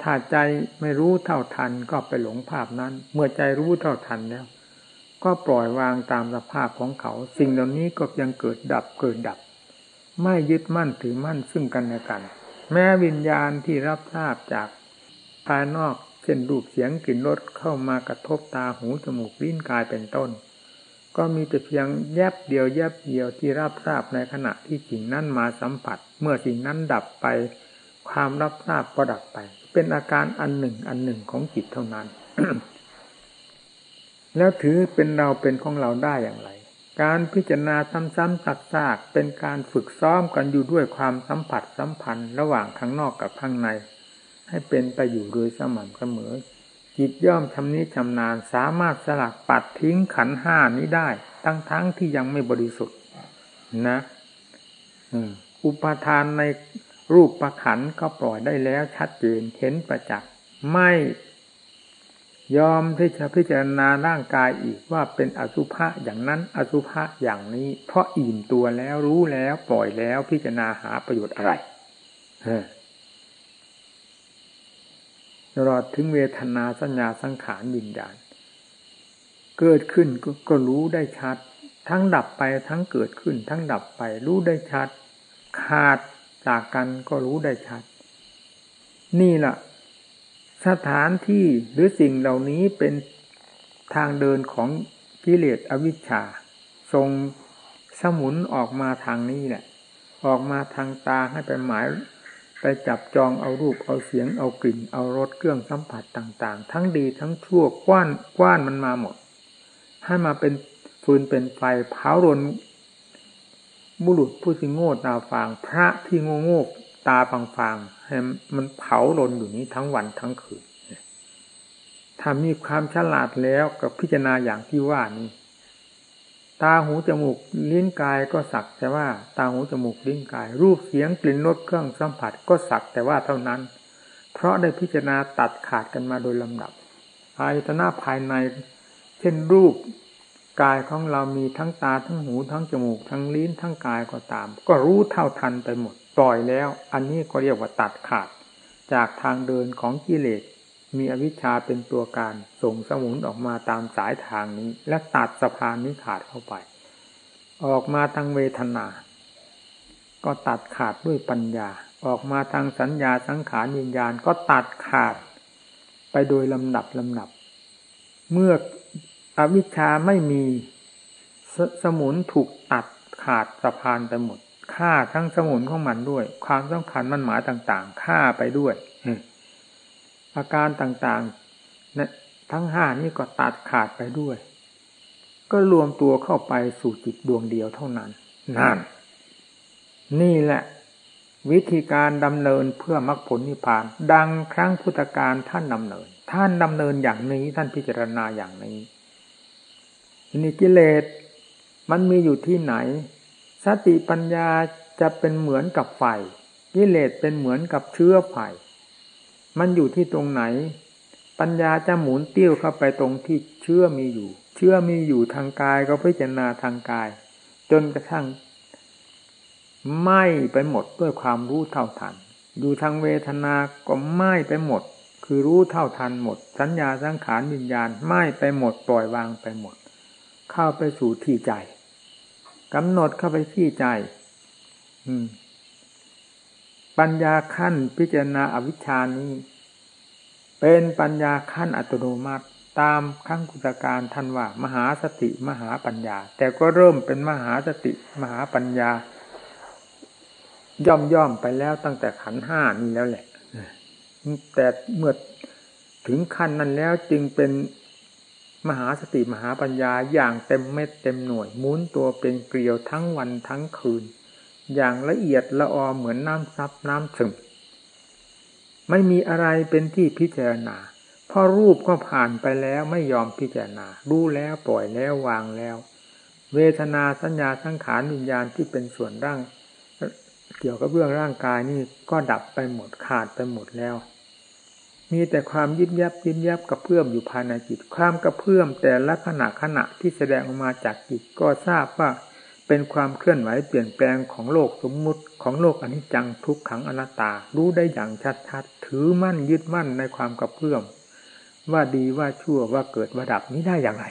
ถ้าใจไม่รู้เท่าทันก็ไปหลงภาพนั้น เมื่อใจรู้เท่าทันแล้ว ก็ปล่อยวางตามสภาพของเขา สิ่งเหล่านี้ก็ยังเกิดดับเกิดดับ ไม่ยึดมั่นถือมั่นซึ่งกันและกัน แม้วิญญาณที่รับทราบจากภายนอกเช่นรูปเสียงกลิ่นรสเข้ามากระทบตาหูจมูกลิ้นกายเป็นต้น ก็มีแต่เพียงแยบเดียวแยบเดียวที่รับทราบในขณะที่สิ่งนั้นมาสัมผัส เมื่อสิ่งนั้นดับไป ความรับทราบก็ดับไป เป็นอาการอันหนึ่งอันหนึ่งของจิตเท่านั้น แล้วถือเป็นเราเป็นของเราได้อย่างไร การพิจารณาซ้ำๆตัดซากเป็นการฝึกซ้อมกันอยู่ด้วยความสัมผัสสัมพันธ์ ระหว่างข้างนอกกับข้างใน ให้เป็นไปอยู่โดยสม่ำเสมอ จิตย่อมชำนิชำนาญสามารถสลักปัดทิ้งขันห้านี้ได้ตั้งทั้งที่ยังไม่บริสุทธิ์นะอุปทานในรูปประขันก็ปล่อยได้แล้วชัดเจนเห็นประจักษ์ไม่ ยอมที่จะพิจารณาร่างกายอีกว่าเป็นอสุภะอย่างนั้นอสุภะอย่างนี้ เพราะอิ่มตัวแล้วรู้แล้วปล่อยแล้วพิจารณาหาประโยชน์อะไรตลอดถึงเวทนาสัญญาสังขารวิญญาณเกิดขึ้นกก็รู้ได้ชัด ทั้งดับไปทั้งเกิดขึ้น ทั้งดับไปรู้ได้ชัด ขาดจากกันก็รู้ได้ชัด นี่แหละ สถานที่หรือสิ่งเหล่านี้เป็นทางเดินของกิเลสอวิชชา ทรงสมุนออกมาทางนี้แหละ ออกมาทางตาให้ไปหมาย ไปจับจองเอารูปเอาเสียงเอากลิ่น เอารสเครื่องสัมผัสต่าง ๆ ทั้งดีทั้งชั่วกว้านกว้านมันมาหมด ให้มาเป็นฟืนเป็นไฟเผารนบุรุษผู้ที่โง่ตาฟาง พระที่โง่โง่ตาฟางฟาง มันเผารนอยู่นี้ทั้งวันทั้งคืนถ้ามีความฉลาดแล้วกับพิจารณาอย่างที่ว่านี้ ตาหูจมูกลิ้นกายก็สักแต่ว่า ตาหูจมูกลิ้นกาย รูปเสียงกลิ่นรสเครื่องสัมผัสก็สักแต่ว่าเท่านั้น เพราะได้พิจารณาตัดขาดกันมาโดยลำดับอายตนาภายใน เช่นรูปกายของเรามีทั้งตาทั้งหูทั้งจมูกทั้งลิ้นทั้งกายก็ตาม ก็รู้เท่าทันไปหมด ปล่อยแล้ว อันนี้ก็เรียกว่าตัดขาด จากทางเดินของกิเลสมีอวิชชาเป็นตัวการส่งสมุนออกมาตามสายทางนี้ และตัดสะพานนี้ขาดเข้าไป ออกมาทางเวทนา ก็ตัดขาดด้วยปัญญา ออกมาทางสัญญาสังขารวิญญาณก็ตัดขาด ไปโดยลำดับลำดับ เมื่ออวิชชาไม่มีสสมุนถูกตัดขาดสะพานไปหมด ฆ่าทั้งสมุนของมันด้วย ความสำคัญมันหมายต่างๆฆ่าไปด้วยอาการต่างๆนะทั้งห้านี้ก็ตัดขาดไปด้วย ก็รวมตัวเข้าไปสู่จิตดวงเดียวเท่านั้นนั่นนี่แหละ วิธีการดำเนินเพื่อมรรคผลนิพพาน ดังครั้งพุทธการท่านดำเนิน ท่านดำเนินอย่างนี้ท่านพิจารณาอย่างนี้นี่กิเลสมันมีอยู่ที่ไหน สติปัญญาจะเป็นเหมือนกับไฟกิเลสเป็นเหมือนกับเชื้อไฟมันอยู่ที่ตรงไหน ปัญญาจะหมุนเตี้ยวเข้าไปตรงที่เชื่อมีอยู่ เชื่อมีอยู่ทางกายก็พิจารณาทางกาย จนกระทั่งไหม้ไปหมดด้วยความรู้เท่าทัน อยู่ทางเวทนาก็ไหม้ไปหมด คือรู้เท่าทันหมด สัญญาสังขารวิญญาณไหม้ไปหมดปล่อยวางไปหมด เข้าไปสู่ที่ใจ กำหนดเข้าไปที่ใจปัญญาขั้นพิจารณาอวิชานี้ เป็นปัญญาขั้นอัตโนมัติตามขั้งกุตการท่านว่า มหาสติมหาปัญญา แต่ก็เริ่มเป็นมหาสติมหาปัญญา ย่อมย่อมไปแล้วตั้งแต่ขันห้านี้แล้วแหละแต่เมื่อถึงขั้นนั้นแล้วจึงเป็น มหาสติมหาปัญญาอย่างเต็มเม็ดเต็มหน่วยมุนตัวเป็นเกลียวทั้งวันทั้งคืน อย่างละเอียดละออเหมือนน้ำซับน้ำซึมไม่มีอะไรเป็นที่พิจารณาพอรูปก็ผ่านไปแล้วไม่ยอมพิจารณารู้แล้วปล่อยแล้ววางแล้ว เวทนาสัญญาสังขารวิญญาณที่เป็นส่วนร่าง เกี่ยวกับเรื่องร่างกายนี่ก็ดับไปหมดขาดไปหมดแล้ว มีแต่ความยิบยับยิบยับกระเพื่อมอยู่ภายในจิต ความกระเพื่อมแต่ละขณะขณะที่แสดงออกมาจากจิตก็ทราบว่าเป็นความเคลื่อนไหวเปลี่ยนแปลงของโลกสมมุติของโลกอนิจจังทุกขังอนัตตา รู้ได้อย่างชัดๆถือมั่นยึดมั่นในความกระเพื่อม ว่าดีว่าชั่วว่าเกิดว่าดับนี้ได้อย่างไร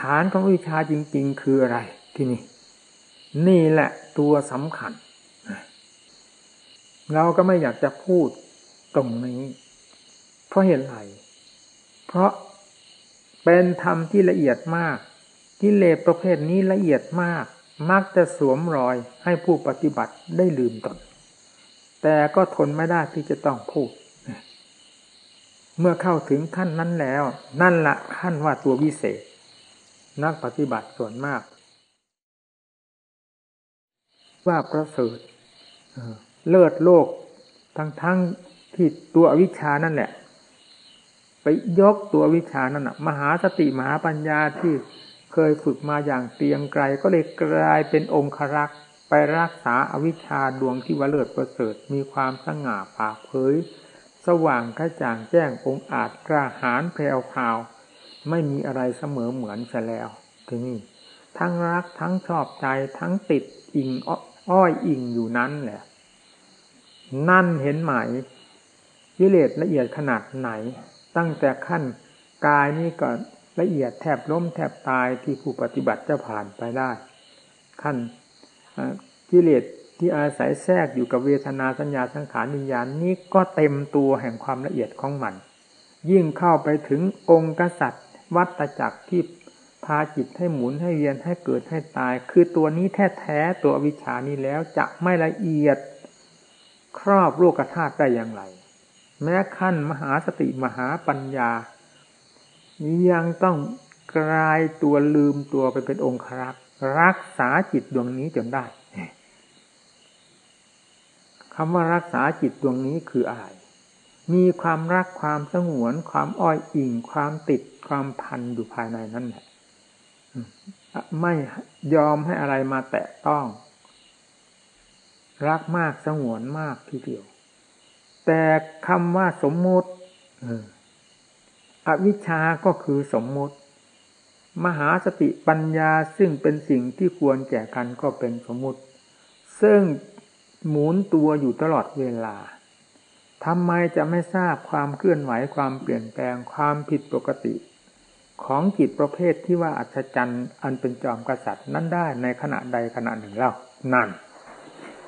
ฐานของวิชาจริง ๆ คืออะไร ที่นี่ นี่แหละตัวสำคัญ เราก็ไม่อยากจะพูด ตรงนี้ เพราะเหตุไรเพราะเป็นธรรมที่ละเอียดมากกิเลสประเภทนี้ละเอียดมาก มักจะสวมรอยให้ผู้ปฏิบัติได้ลืมตน แต่ก็ทนไม่ได้ที่จะต้องพูด เมื่อเข้าถึงขั้นนั้นแล้ว นั่นละขั้นว่าตัววิเศษ นักปฏิบัติส่วนมาก ว่าประเสริฐเลิศโลกทั้งทั้ง ที่ตัววิชานั่นแหละ ไปยกตัววิชานั่นนะมหาสติมหาปัญญาที่เคยฝึกมาอย่างเตียงไกล ก็เลยกลายเป็นองครักษ์ไปรักษาอาวิชชาดวงที่วเลิศประเสริฐมีความสง่าผ่าเผย สว่างกระจ่างแจ้งองอาจกระหารแผ่วพาว ไม่มีอะไรเสมอเหมือนซะแล้วทีนี้ทั้งรักทั้งชอบใจทั้งติดอิงอ้อยอิงอยู่นั้นแหละ นั่นเห็นไหม กิเลสละเอียดขนาดไหน ตั้งแต่ขั้นกายนี่ก็ละเอียดแทบล้มแทบตายที่ผู้ปฏิบัติจะผ่านไปได้ ขั้นกิเลสที่อาศัยแทรกอยู่กับเวทนาสัญญาสังขารวิญญาณนี้ก็เต็มตัวแห่งความละเอียดของมัน ยิ่งเข้าไปถึงองค์กษัตริย์ วัตจักรที่พาจิตให้หมุนให้เวียนให้เกิดให้ตาย คือตัวนี้แท้แท้ตัววิชานี้แล้วจะไม่ละเอียดครอบโลกธาตุได้อย่างไร แม้ขั้นมหาสติมหาปัญญา ยังต้องกลายตัวลืมตัวไปเป็นองค์รักรักษาจิตดวงนี้จนได้คำว่ารักษาจิตดวงนี้คืออะไร มีความรักความสงวน ความอ้อยอิง ความติดความพันอยู่ภายในนั่นแหละไม่ยอมให้อะไรมาแตะต้อง รักมากสงวนมากทีเดียว แต่คำว่าสมมติอวิชชาก็คือสมมติ มหาสติปัญญาซึ่งเป็นสิ่งที่ควรแก่กันก็เป็นสมมติ ซึ่งหมุนตัวอยู่ตลอดเวลาทำไมจะไม่ทราบความเคลื่อนไหวความเปลี่ยนแปลงความผิดปกติ ของจิตประเภทที่ว่าอัศจรรย์อันเป็นจอมกษัตริย์นั้นได้ในขณะใดขณะหนึ่งเล่านั่น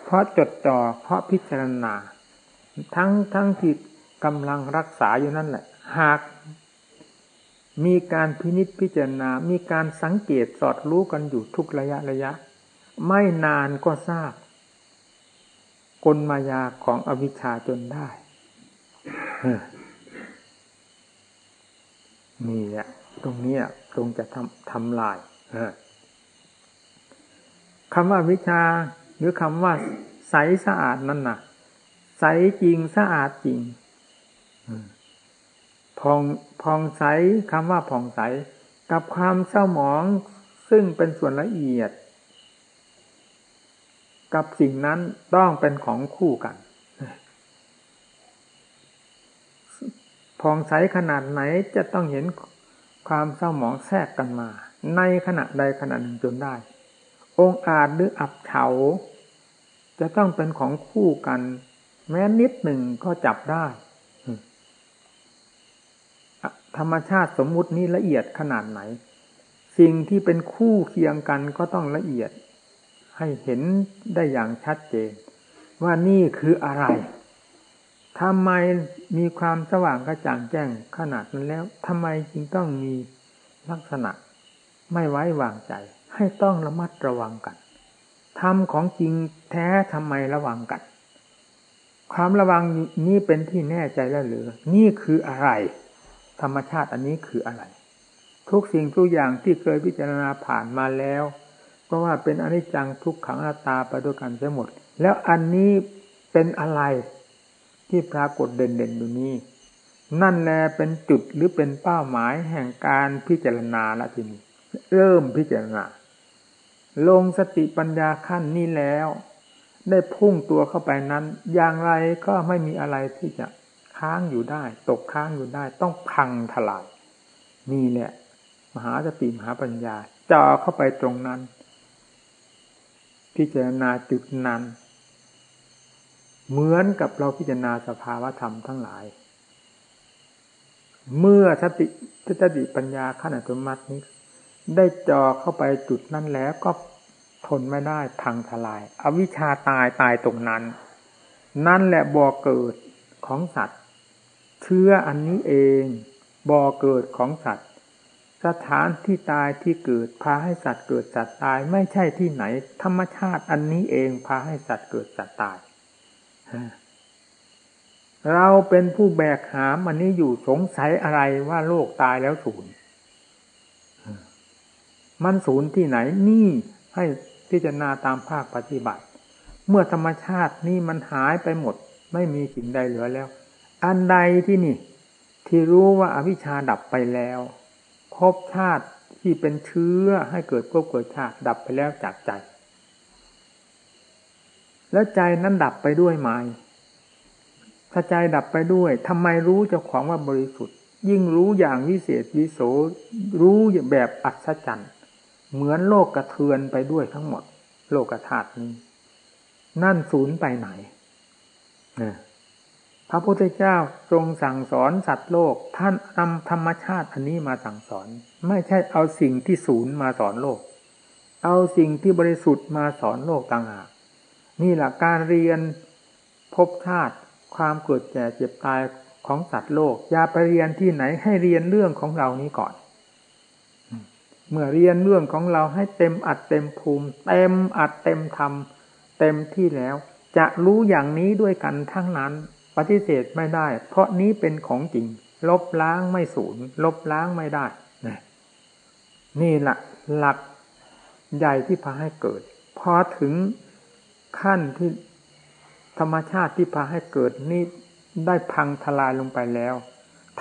เพราะจดจ่อเพราะพิจารณา ทั้งทั้งที่กำลังรักษาอยู่นั่นแหละ หากมีการพินิจพิจารณา มีการสังเกตสอดรู้กันอยู่ทุกระยะระยะ ไม่นานก็ทราบ กลมายาของอวิชชาจนได้นี่แหละตรงนี้ตรงจะทำทำลายคำว่าวิชาหรือคำว่าใสสะอาดนั่นน่ะ ใสจริงสะอาดจริงพองพองใสคำว่าผ่องใส กับความเศร้าหมองซึ่งเป็นส่วนละเอียด กับสิ่งนั้นต้องเป็นของคู่กันผ่องใสขนาดไหนจะต้องเห็นความเศร้าหมองแทรกกันมา ในขณะใดขณะหนึ่งจนได้ องอาจหรืออับเฉา จะต้องเป็นของคู่กัน แม้นิดหนึ่งก็จับได้ธรรมชาติสมมุตินี้ละเอียดขนาดไหน สิ่งที่เป็นคู่เคียงกันก็ต้องละเอียด ให้เห็นได้อย่างชัดเจน ว่านี่คืออะไรทำไมมีความสว่างกระจ่างแจ้งขนาดนั้นแล้วทำไมจึงต้องมีลักษณะ ไม่ไว้วางใจ ให้ต้องระมัดระวังกันทำของจริงแท้ทำไมระวังกัน ความระวังนี้เป็นที่แน่ใจแล้วหรือ นี่คืออะไร ธรรมชาติอันนี้คืออะไร ทุกสิ่งทุกอย่างที่เคยพิจารณาผ่านมาแล้ว ก็ว่าเป็นอนิจจังทุกขังอนัตตาไปด้วยกันเสียหมด แล้วอันนี้เป็นอะไรที่ปรากฏเด่นๆอยู่นี้ นั่นแลเป็นจุดหรือเป็นเป้าหมายแห่งการพิจารณาละทีนี้เริ่มพิจารณา ลงสติปัญญาขั้นนี้แล้ว ได้พุ่งตัวเข้าไปนั้น อย่างไรก็ไม่มีอะไรที่จะค้างอยู่ได้ ตกค้างอยู่ได้ ต้องพังทลายนี่แหละ มหาสติมหาปัญญาจ่อเข้าไปตรงนั้น พิจารณาจุดนั้น เหมือนกับเราพิจารณาสภาวธรรมทั้งหลาย เมื่อสติสติปัญญาขั้นอัตโนมัตินี้ ได้จ่อเข้าไปจุดนั้นแล้วก็ ทนไม่ได้พังทลาย อวิชชาตายตายตรงนั้น นั่นแหละบ่อเกิดของสัตว์ เชื้ออันนี้เองบ่อเกิดของสัตว์ สถานที่ตายที่เกิดพาให้สัตว์เกิดสัตว์ตายไม่ใช่ที่ไหน ธรรมชาติอันนี้เองพาให้สัตว์เกิดสัตว์ตายเราเป็นผู้แบกหามอันนี้อยู่สงสัยอะไรว่าโลกตายแล้วศูนย์มันศูนย์ที่ไหนนี่ให้ พิจารณาตามภาคปฏิบัติ เมื่อธรรมชาตินี่มันหายไปหมด ไม่มีสิ่งใดเหลือแล้ว อันใดที่นี่ ที่รู้ว่าอาวิชชาดับไปแล้วภพชาติที่เป็นเชื้อให้เกิดภพเกิดชาติดับไปแล้วจากใจ แล้วใจนั้นดับไปด้วยไหมถ้าใจดับไปด้วยทำไมรู้เจ้าของว่าบริสุทธิ์ ยิ่งรู้อย่างวิเศษวิโสรู้แบบอัศจรรย์ เหมือนโลกกระเทือนไปด้วยทั้งหมด โลกธาตุนี้ นั่นศูนย์ไปไหนนพระพุทธเจ้าทรงสั่งสอนสัตว์โลก ท่านนำธรรมชาติอันนี้มาสั่งสอน ไม่ใช่เอาสิ่งที่ศูนย์มาสอนโลก เอาสิ่งที่บริสุทธิ์มาสอนโลกต่างหากนี่แหละการเรียนพบชาติความเกิดแก่เจ็บตายของสัตว์โลก อย่าไปเรียนที่ไหนให้เรียนเรื่องของเรานี้ก่อน เมื่อเรียนเรื่องของเราให้เต็มอัดเต็มภูมิ เต็มอัดเต็มทำเต็มที่แล้ว จะรู้อย่างนี้ด้วยกันทั้งนั้น ปฏิเสธไม่ได้ เพราะนี้เป็นของจริง ลบล้างไม่สูญลบล้างไม่ได้นี่แหละหลักใหญ่ที่พาให้เกิด พอถึงขั้นที่ธรรมชาติที่พาให้เกิดนี่ได้พังทลายลงไปแล้ว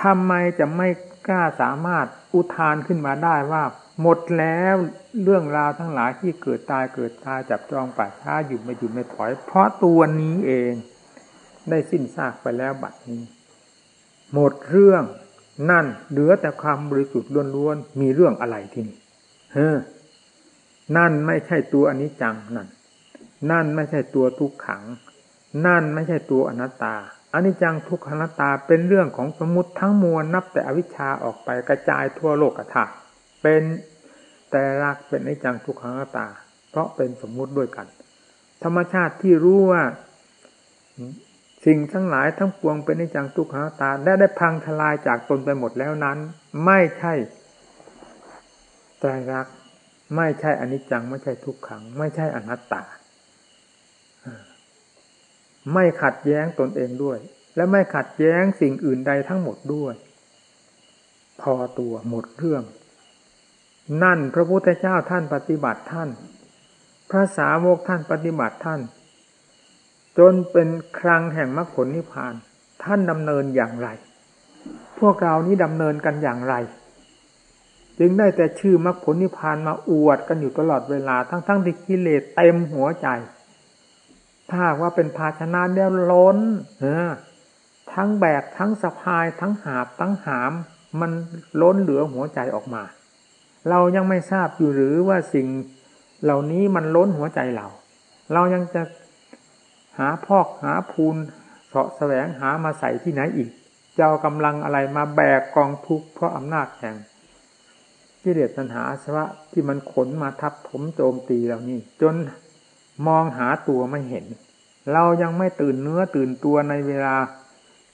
ทำไมจะไม่กล้าสามารถอุทานขึ้นมาได้ว่า หมดแล้วเรื่องราวทั้งหลายที่เกิดตายเกิดตายจับจองป่าช้าอยู่ไม่หยุดไม่ถอย เพราะตัวนี้เอง ได้สิ้นซากไปแล้วบัดนี้ หมดเรื่องนั่นเหลือแต่ความบริสุทธิ์ล้วนๆมีเรื่องอะไรที่นี่เฮ้นั่นไม่ใช่ตัวอนิจจังนั่น นั่นไม่ใช่ตัวทุกขัง นั่นไม่ใช่ตัวอนัตตาอนิจจังทุกขังตาเป็นเรื่องของสมมติทั้งมวลนับแต่อวิชชาออกไปกระจายทั่วโลกธาตุ เป็นแต่รักเป็นอนิจจังทุกขังตา เพราะเป็นสมมุติด้วยกัน ธรรมชาติที่รู้ว่า สิ่งทั้งหลายทั้งปวงเป็นอนิจจังทุกขังตาและได้พังทลายจากตนไปหมดแล้วนั้น ไม่ใช่ใจรักไม่ใช่อนิจจัง ไม่ใช่ทุกขัง ไม่ใช่อนัตตา ไม่ขัดแย้งตนเองด้วย และไม่ขัดแย้งสิ่งอื่นใดทั้งหมดด้วย พอตัวหมดเรื่อง นั่นพระพุทธเจ้าท่านปฏิบัติท่าน พระสาวกท่านปฏิบัติท่าน จนเป็นครังแห่งมรรคผลนิพพาน ท่านดำเนินอย่างไร พวกเรานี้ดำเนินกันอย่างไร จึงได้แต่ชื่อมรรคผลนิพพานมาอวดกันอยู่ตลอดเวลาทั้งๆที่กิเลสเต็มหัวใจ ถ้าว่าเป็นภาชนะเนี่ยล้นเออทั้งแบกทั้งสะพายทั้งหาบทั้งหาม มันล้นเหลือหัวใจออกมา เรายังไม่ทราบอยู่หรือว่าสิ่งเหล่านี้มันล้นหัวใจเรา เรายังจะหาพอกหาพูนเสาะแสวงหามาใส่ที่ไหนอีกจะเอากำลังอะไรมาแบกกองทุกข์เพราะอำนาจแห่งกิเลสตัณหาสวะที่มันขนมาทับผมโจมตีเรานี่ จนมองหาตัวไม่เห็น เรายังไม่ตื่นเนื้อตื่นตัวในเวลา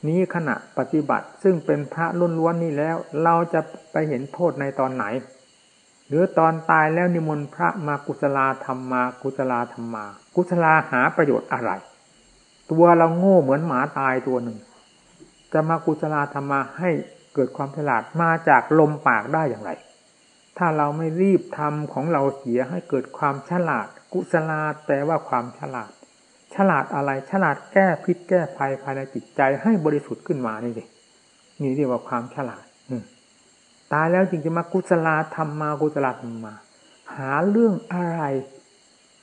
นี้ขณะปฏิบัติ ซึ่งเป็นพระล้วนๆนี่แล้ว เราจะไปเห็นโทษในตอนไหน หรือตอนตายแล้วนิมนต์พระมากุศลาธรรมมา กุศลาธรรมมา กุศลาหาประโยชน์อะไร ตัวเราโง่เหมือนหมาตายตัวหนึ่ง จะมากุศลาธรรมาให้เกิดความฉลาดมาจากลมปากได้อย่างไร ถ้าเราไม่รีบทำของเราเสียให้เกิดความฉลาด กุศลาแปลว่าความฉลาด ฉลาดอะไรฉลาดแก้พิษแก้ภัยภายในจิตใจให้บริสุทธิ์ขึ้นมานี่สินี่เรียกว่าความฉลาด ตายแล้วจริงจะมากุศลาทำมากุศลาทำมา หาเรื่องอะไร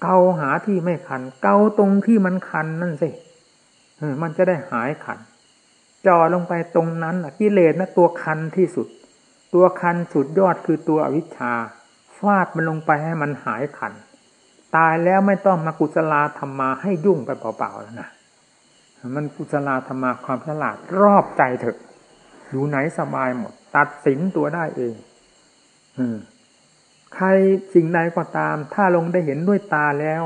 เกาหาที่ไม่คัน เกาตรงที่มันคันนั่นสิมันจะได้หายขันจ่อลงไปตรงนั้นกิเลสนะตัวคันที่สุด ตัวคันสุดยอดคือตัวอวิชชาฟาดมันลงไปให้มันหายขัน ตายแล้วไม่ต้องมากุศลาธรรมาให้ยุ่งไปเปล่าๆแล้วนะมันกุศลาธรรมาความฉลาดรอบใจเถอะอยู่ไหนสบายหมด ตัดสินตัวได้เองอใครสิ่งใดก็ตาม ถ้าลงได้เห็นด้วยตาแล้ว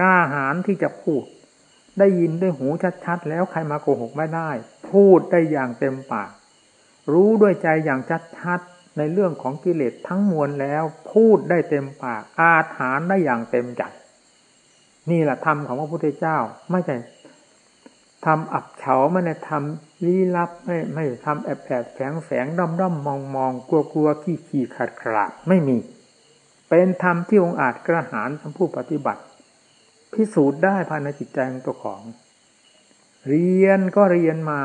กล้าหาญที่จะพูด ได้ยินด้วยหูชัดๆแล้วใครมาโกหกไม่ได้ พูดได้อย่างเต็มปาก รู้ด้วยใจอย่างชัดๆในเรื่องของกิเลสทั้งมวลแล้ว พูดได้เต็มปาก อาถานได้อย่างเต็มใจนี่แหละธรรมของพระพุทธเจ้า ไม่ใช่ทำอับเฉาไม่ได้ทำ ลี้ลับไม่ไม่ทำแอบแอบแฝงแฝงด้อมด้อมมองมองกลัวกลัวขี้ขี้ขาดขาดไม่มี เป็นธรรมที่องค์อาจกระหารทั้งผู้ปฏิบัติ พิสูจน์ได้ภายในจิตใจของตัวของ เรียนก็เรียนมา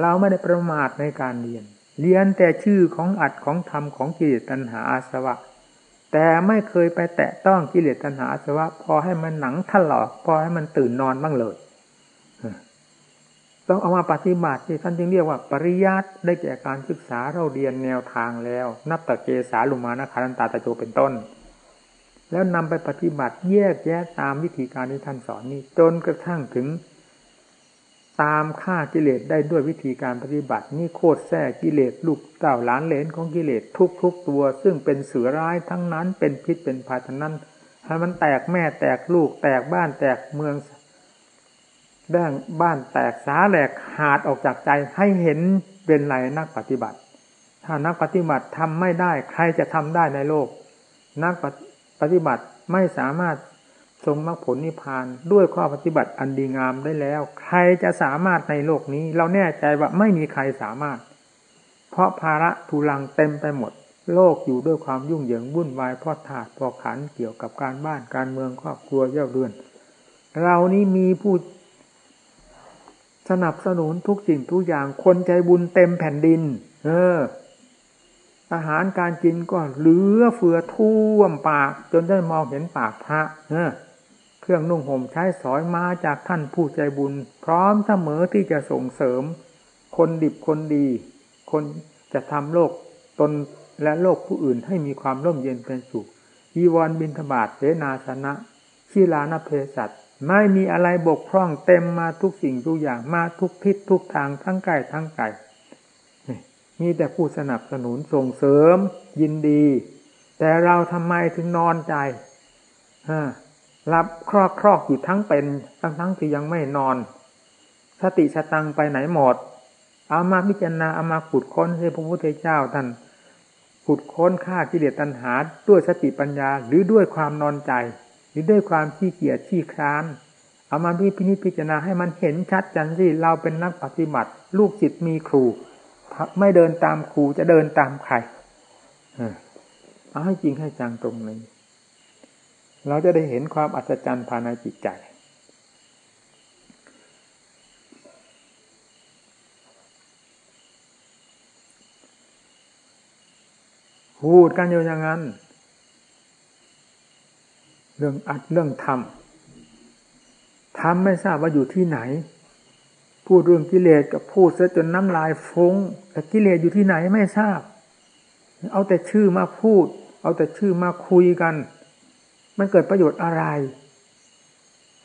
เราไม่ได้ประมาทในการเรียน เรียนแต่ชื่อของอัดของธรรมของกิเลสตัณหาอาสวะ แต่ไม่เคยไปแตะต้องกิเลสตัณหาอาสวะ พอให้มันหนังถลอกพอให้มันตื่นนอนบ้างเลย ต้องเอามาปฏิบัติที่ท่านจึงเรียกว่า ปริยัติได้แก่การศึกษาเราเรียนแนวทางแล้ว นับตะเกสาลุมานะคารันตาตะโจเป็นต้น แล้วนำไปปฏิบัติแยกแยะตามวิธีการที่ท่านสอนนี้ จนกระทั่งถึง ตามฆ่ากิเลสได้ด้วยวิธีการปฏิบัติ นี่โคตรแท้กิเลสลูกเต่าหลานเลนของกิเลสทุกๆตัว ซึ่งเป็นเสือร้ายทั้งนั้นเป็นพิษเป็นภัยทั้งนั้นให้มันแตกแม่แตกลูกแตกบ้านแตกเมืองแด้งบ้านแตกสาแหลกหาดออกจากใจให้เห็นเป็นไรนักปฏิบัติ ถ้านักปฏิบัติทำไม่ได้ ใครจะทำได้ในโลก นักปฏิบัติไม่สามารถทรงมรรคผลนิพพาน ด้วยข้อปฏิบัติอันดีงามได้แล้ว ใครจะสามารถในโลกนี้ เราแน่ใจว่าไม่มีใครสามารถ เพราะภาระทุลังเต็มไปหมด โลกอยู่ด้วยความยุ่งเหยิงวุ่นวายเพราะถาดพอขันเกี่ยวกับการบ้านการเมืองครอบครัวเย่าเรือน เรานี้มีผู้ สนับสนุนทุกสิ่งทุกอย่างคนใจบุญเต็มแผ่นดิน เออ อาหารการกินก็เหลือเฟือท่วมปาก จนได้มองเห็นปากพระเออเครื่องนุ่งห่มใช้สอยมาจากท่านผู้ใจบุญ พร้อมเสมอที่จะส่งเสริม คนดิบคนดี คนจะทำโลกตนและโลกผู้อื่นให้มีความร่มเย็นเป็นสุขยีวรบินทบาทเสนาสนะชีลานเพศัต ไม่มีอะไรบกพร่องเต็มมาทุกสิ่งทุกอย่างมาทุกทิศทุกทางทั้งไกลทั้งไกมีแต่ผู้สนับสนุนส่งเสริมยินดี แต่เราทำไมถึงนอนใจรับครอกครอกอยู่ทั้งเป็นทั้งทั้งที่ยังไม่นอน สติสตังไปไหนหมด เอามาพิจารณาเอามาขุดค้นให้พระพุทธเจ้าท่านขุดค้นฆ่ากิเลสตัณหาด้วยสติปัญญาหรือด้วยความนอนใจ หรือด้วยความขี้เกียจขี้คร้านเอามาพิพินิจพิจารณาให้มันเห็นชัดจังสิเราเป็นนักปฏิบัติ ลูกจิตมีครู ไม่เดินตามครูจะเดินตามใครเอาให้จริงให้จังตรงนี้เราจะได้เห็นความอัศจรรย์ภายในจิตใจ พูดกันอยู่อย่างนั้น รื่องอัดเรื่องทำทำไม่ทราบว่าอยู่ที่ไหน พูดเรื่องกิเลสกับพูดซะจนน้ำลายฟงแต่กิเลสอยู่ที่ไหนไม่ทราบ เอาแต่ชื่อมาพูด เอาแต่ชื่อมาคุยกัน มันเกิดประโยชน์อะไร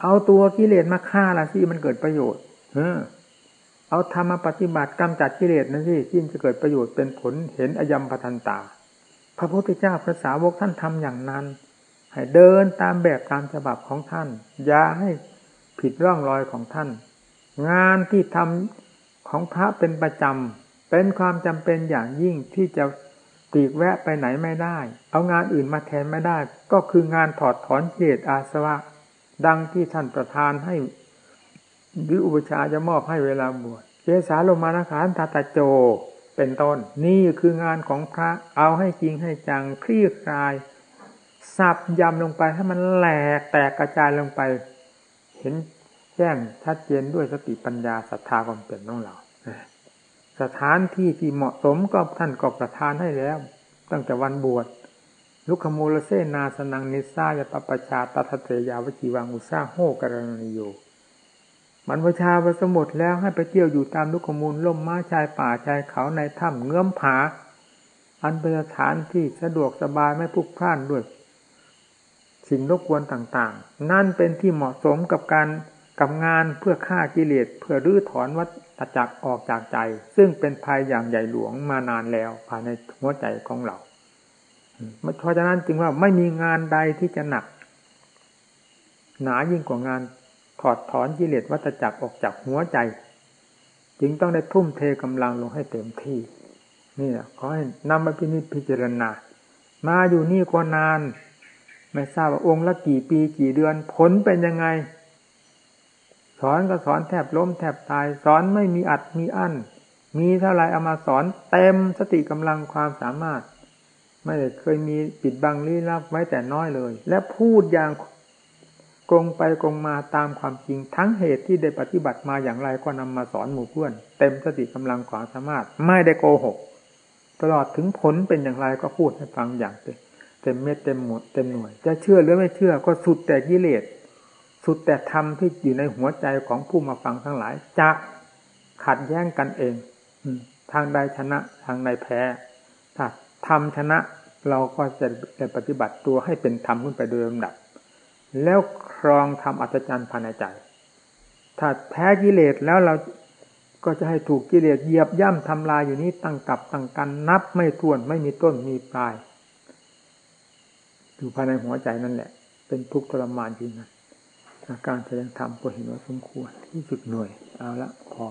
เอาตัวกิเลสมาฆ่าละสิมันเกิดประโยชน์เออเอาธรรมปฏิบัติกำจัดกิเลสนั่นสิที่จะเกิดประโยชน์เป็นผลเห็นอยมปทันตา พระพุทธเจ้าพระสาวกท่านทำอย่างนั้น ให้เดินตามแบบตามฉบับของท่าน อย่าให้ผิดร่องรอยของท่าน งานที่ทำของพระเป็นประจำเป็นความจำเป็นอย่างยิ่งที่จะตีกแวะไปไหนไม่ได้ เอางานอื่นมาแทนไม่ได้ ก็คืองานถอดถอนเจตอาสวะ ดังที่ท่านประทานให้หรืออุปชาจะมอบให้เวลาบวชเจสาลมานาคานตาตาโจ เป็นต้น นี่คืองานของพระเอาให้จริงให้จังคลี่คลาย สับยำลงไปให้มันแหลกแตกกระจายลงไป เห็นแจ้งชัดเจนด้วยสติปัญญาศรัทธาความเปลี่ยนของเราสถานที่ที่เหมาะสมก็ท่านก็ประทานให้แล้ว ตั้งแต่วันบวชลุคโมลเซนาสนังนิสายปปชาตถเตยาวจีวังอุซาโหกรณีโยมันประชาประสมดแล้วให้ไปเที่ยวอยู่ตามลูกขมูลล่มไม้ชายป่าชายเขาในถ้ำเงื้อมผา อันเป็นสถานที่สะดวกสบายไม่พุกพล่านด้วย สิ่งรบกวนต่างๆ นั่นเป็นที่เหมาะสมกับการกับงานเพื่อฆ่ากิเลสเพื่อรื้อถอนวัฏจักรออกจากใจ ซึ่งเป็นภัยอย่างใหญ่หลวงมานานแล้วภายในหัวใจของเราเพราะฉะนั้นจึงว่าไม่มีงานใดที่จะหนัก หนายิ่งกว่างานถอดถอนกิเลสวัฏจักรออกจากหัวใจ จึงต้องได้ทุ่มเทกำลังลงให้เต็มที่นี่แหละขอให้นำมาพินิจพิจารณา มาอยู่นี่ก็นาน ไม่ทราบว่าองค์ละกี่ปีกี่เดือน ผลเป็นยังไง สอนก็สอนแทบล้มแทบตาย สอนไม่มีอัดมีอั้น มีเท่าไรเอามาสอนเต็มสติกำลังความสามารถ ไม่ได้เคยมีปิดบังลี้ลับไว้แต่น้อยเลย และพูดอย่างกงไปกงมาตามความจริงทั้งเหตุที่ได้ปฏิบัติมาอย่างไรก็นำมาสอนหมู่เพื่อน เต็มสติกำลังความสามารถ ไม่ได้โกหก ตลอดถึงผลเป็นอย่างไรก็พูดให้ฟังอย่างเต็ม เต็มเม็ดเต็มหมดเต็มหน่วย จะเชื่อหรือไม่เชื่อก็สุดแต่กิเลสสุดแต่ธรรมที่อยู่ในหัวใจของผู้มาฟังทั้งหลาย จะขัดแย้งกันเองทางใดชนะทางใดแพ้ถ้าธรรมชนะเราก็จะปฏิบัติตัวให้เป็นธรรมขึ้นไปโดยลำดับ แล้วครองทำอัศจรรย์ภายในใจ ถ้าแพ้กิเลสแล้วเราก็จะให้ถูกกิเลสเหยียบย่ำทำลายอยู่นี้ตั้งกับตั้งกันนับไม่ถ้วนไม่มีต้นมีปลาย อยู่ภายในหัวใจนั่นแหละ เป็นทุกข์ทรมานจริงนะการแสดงธรรมก็เห็นว่าสมควรที่สุดหน่วยเอาละพอ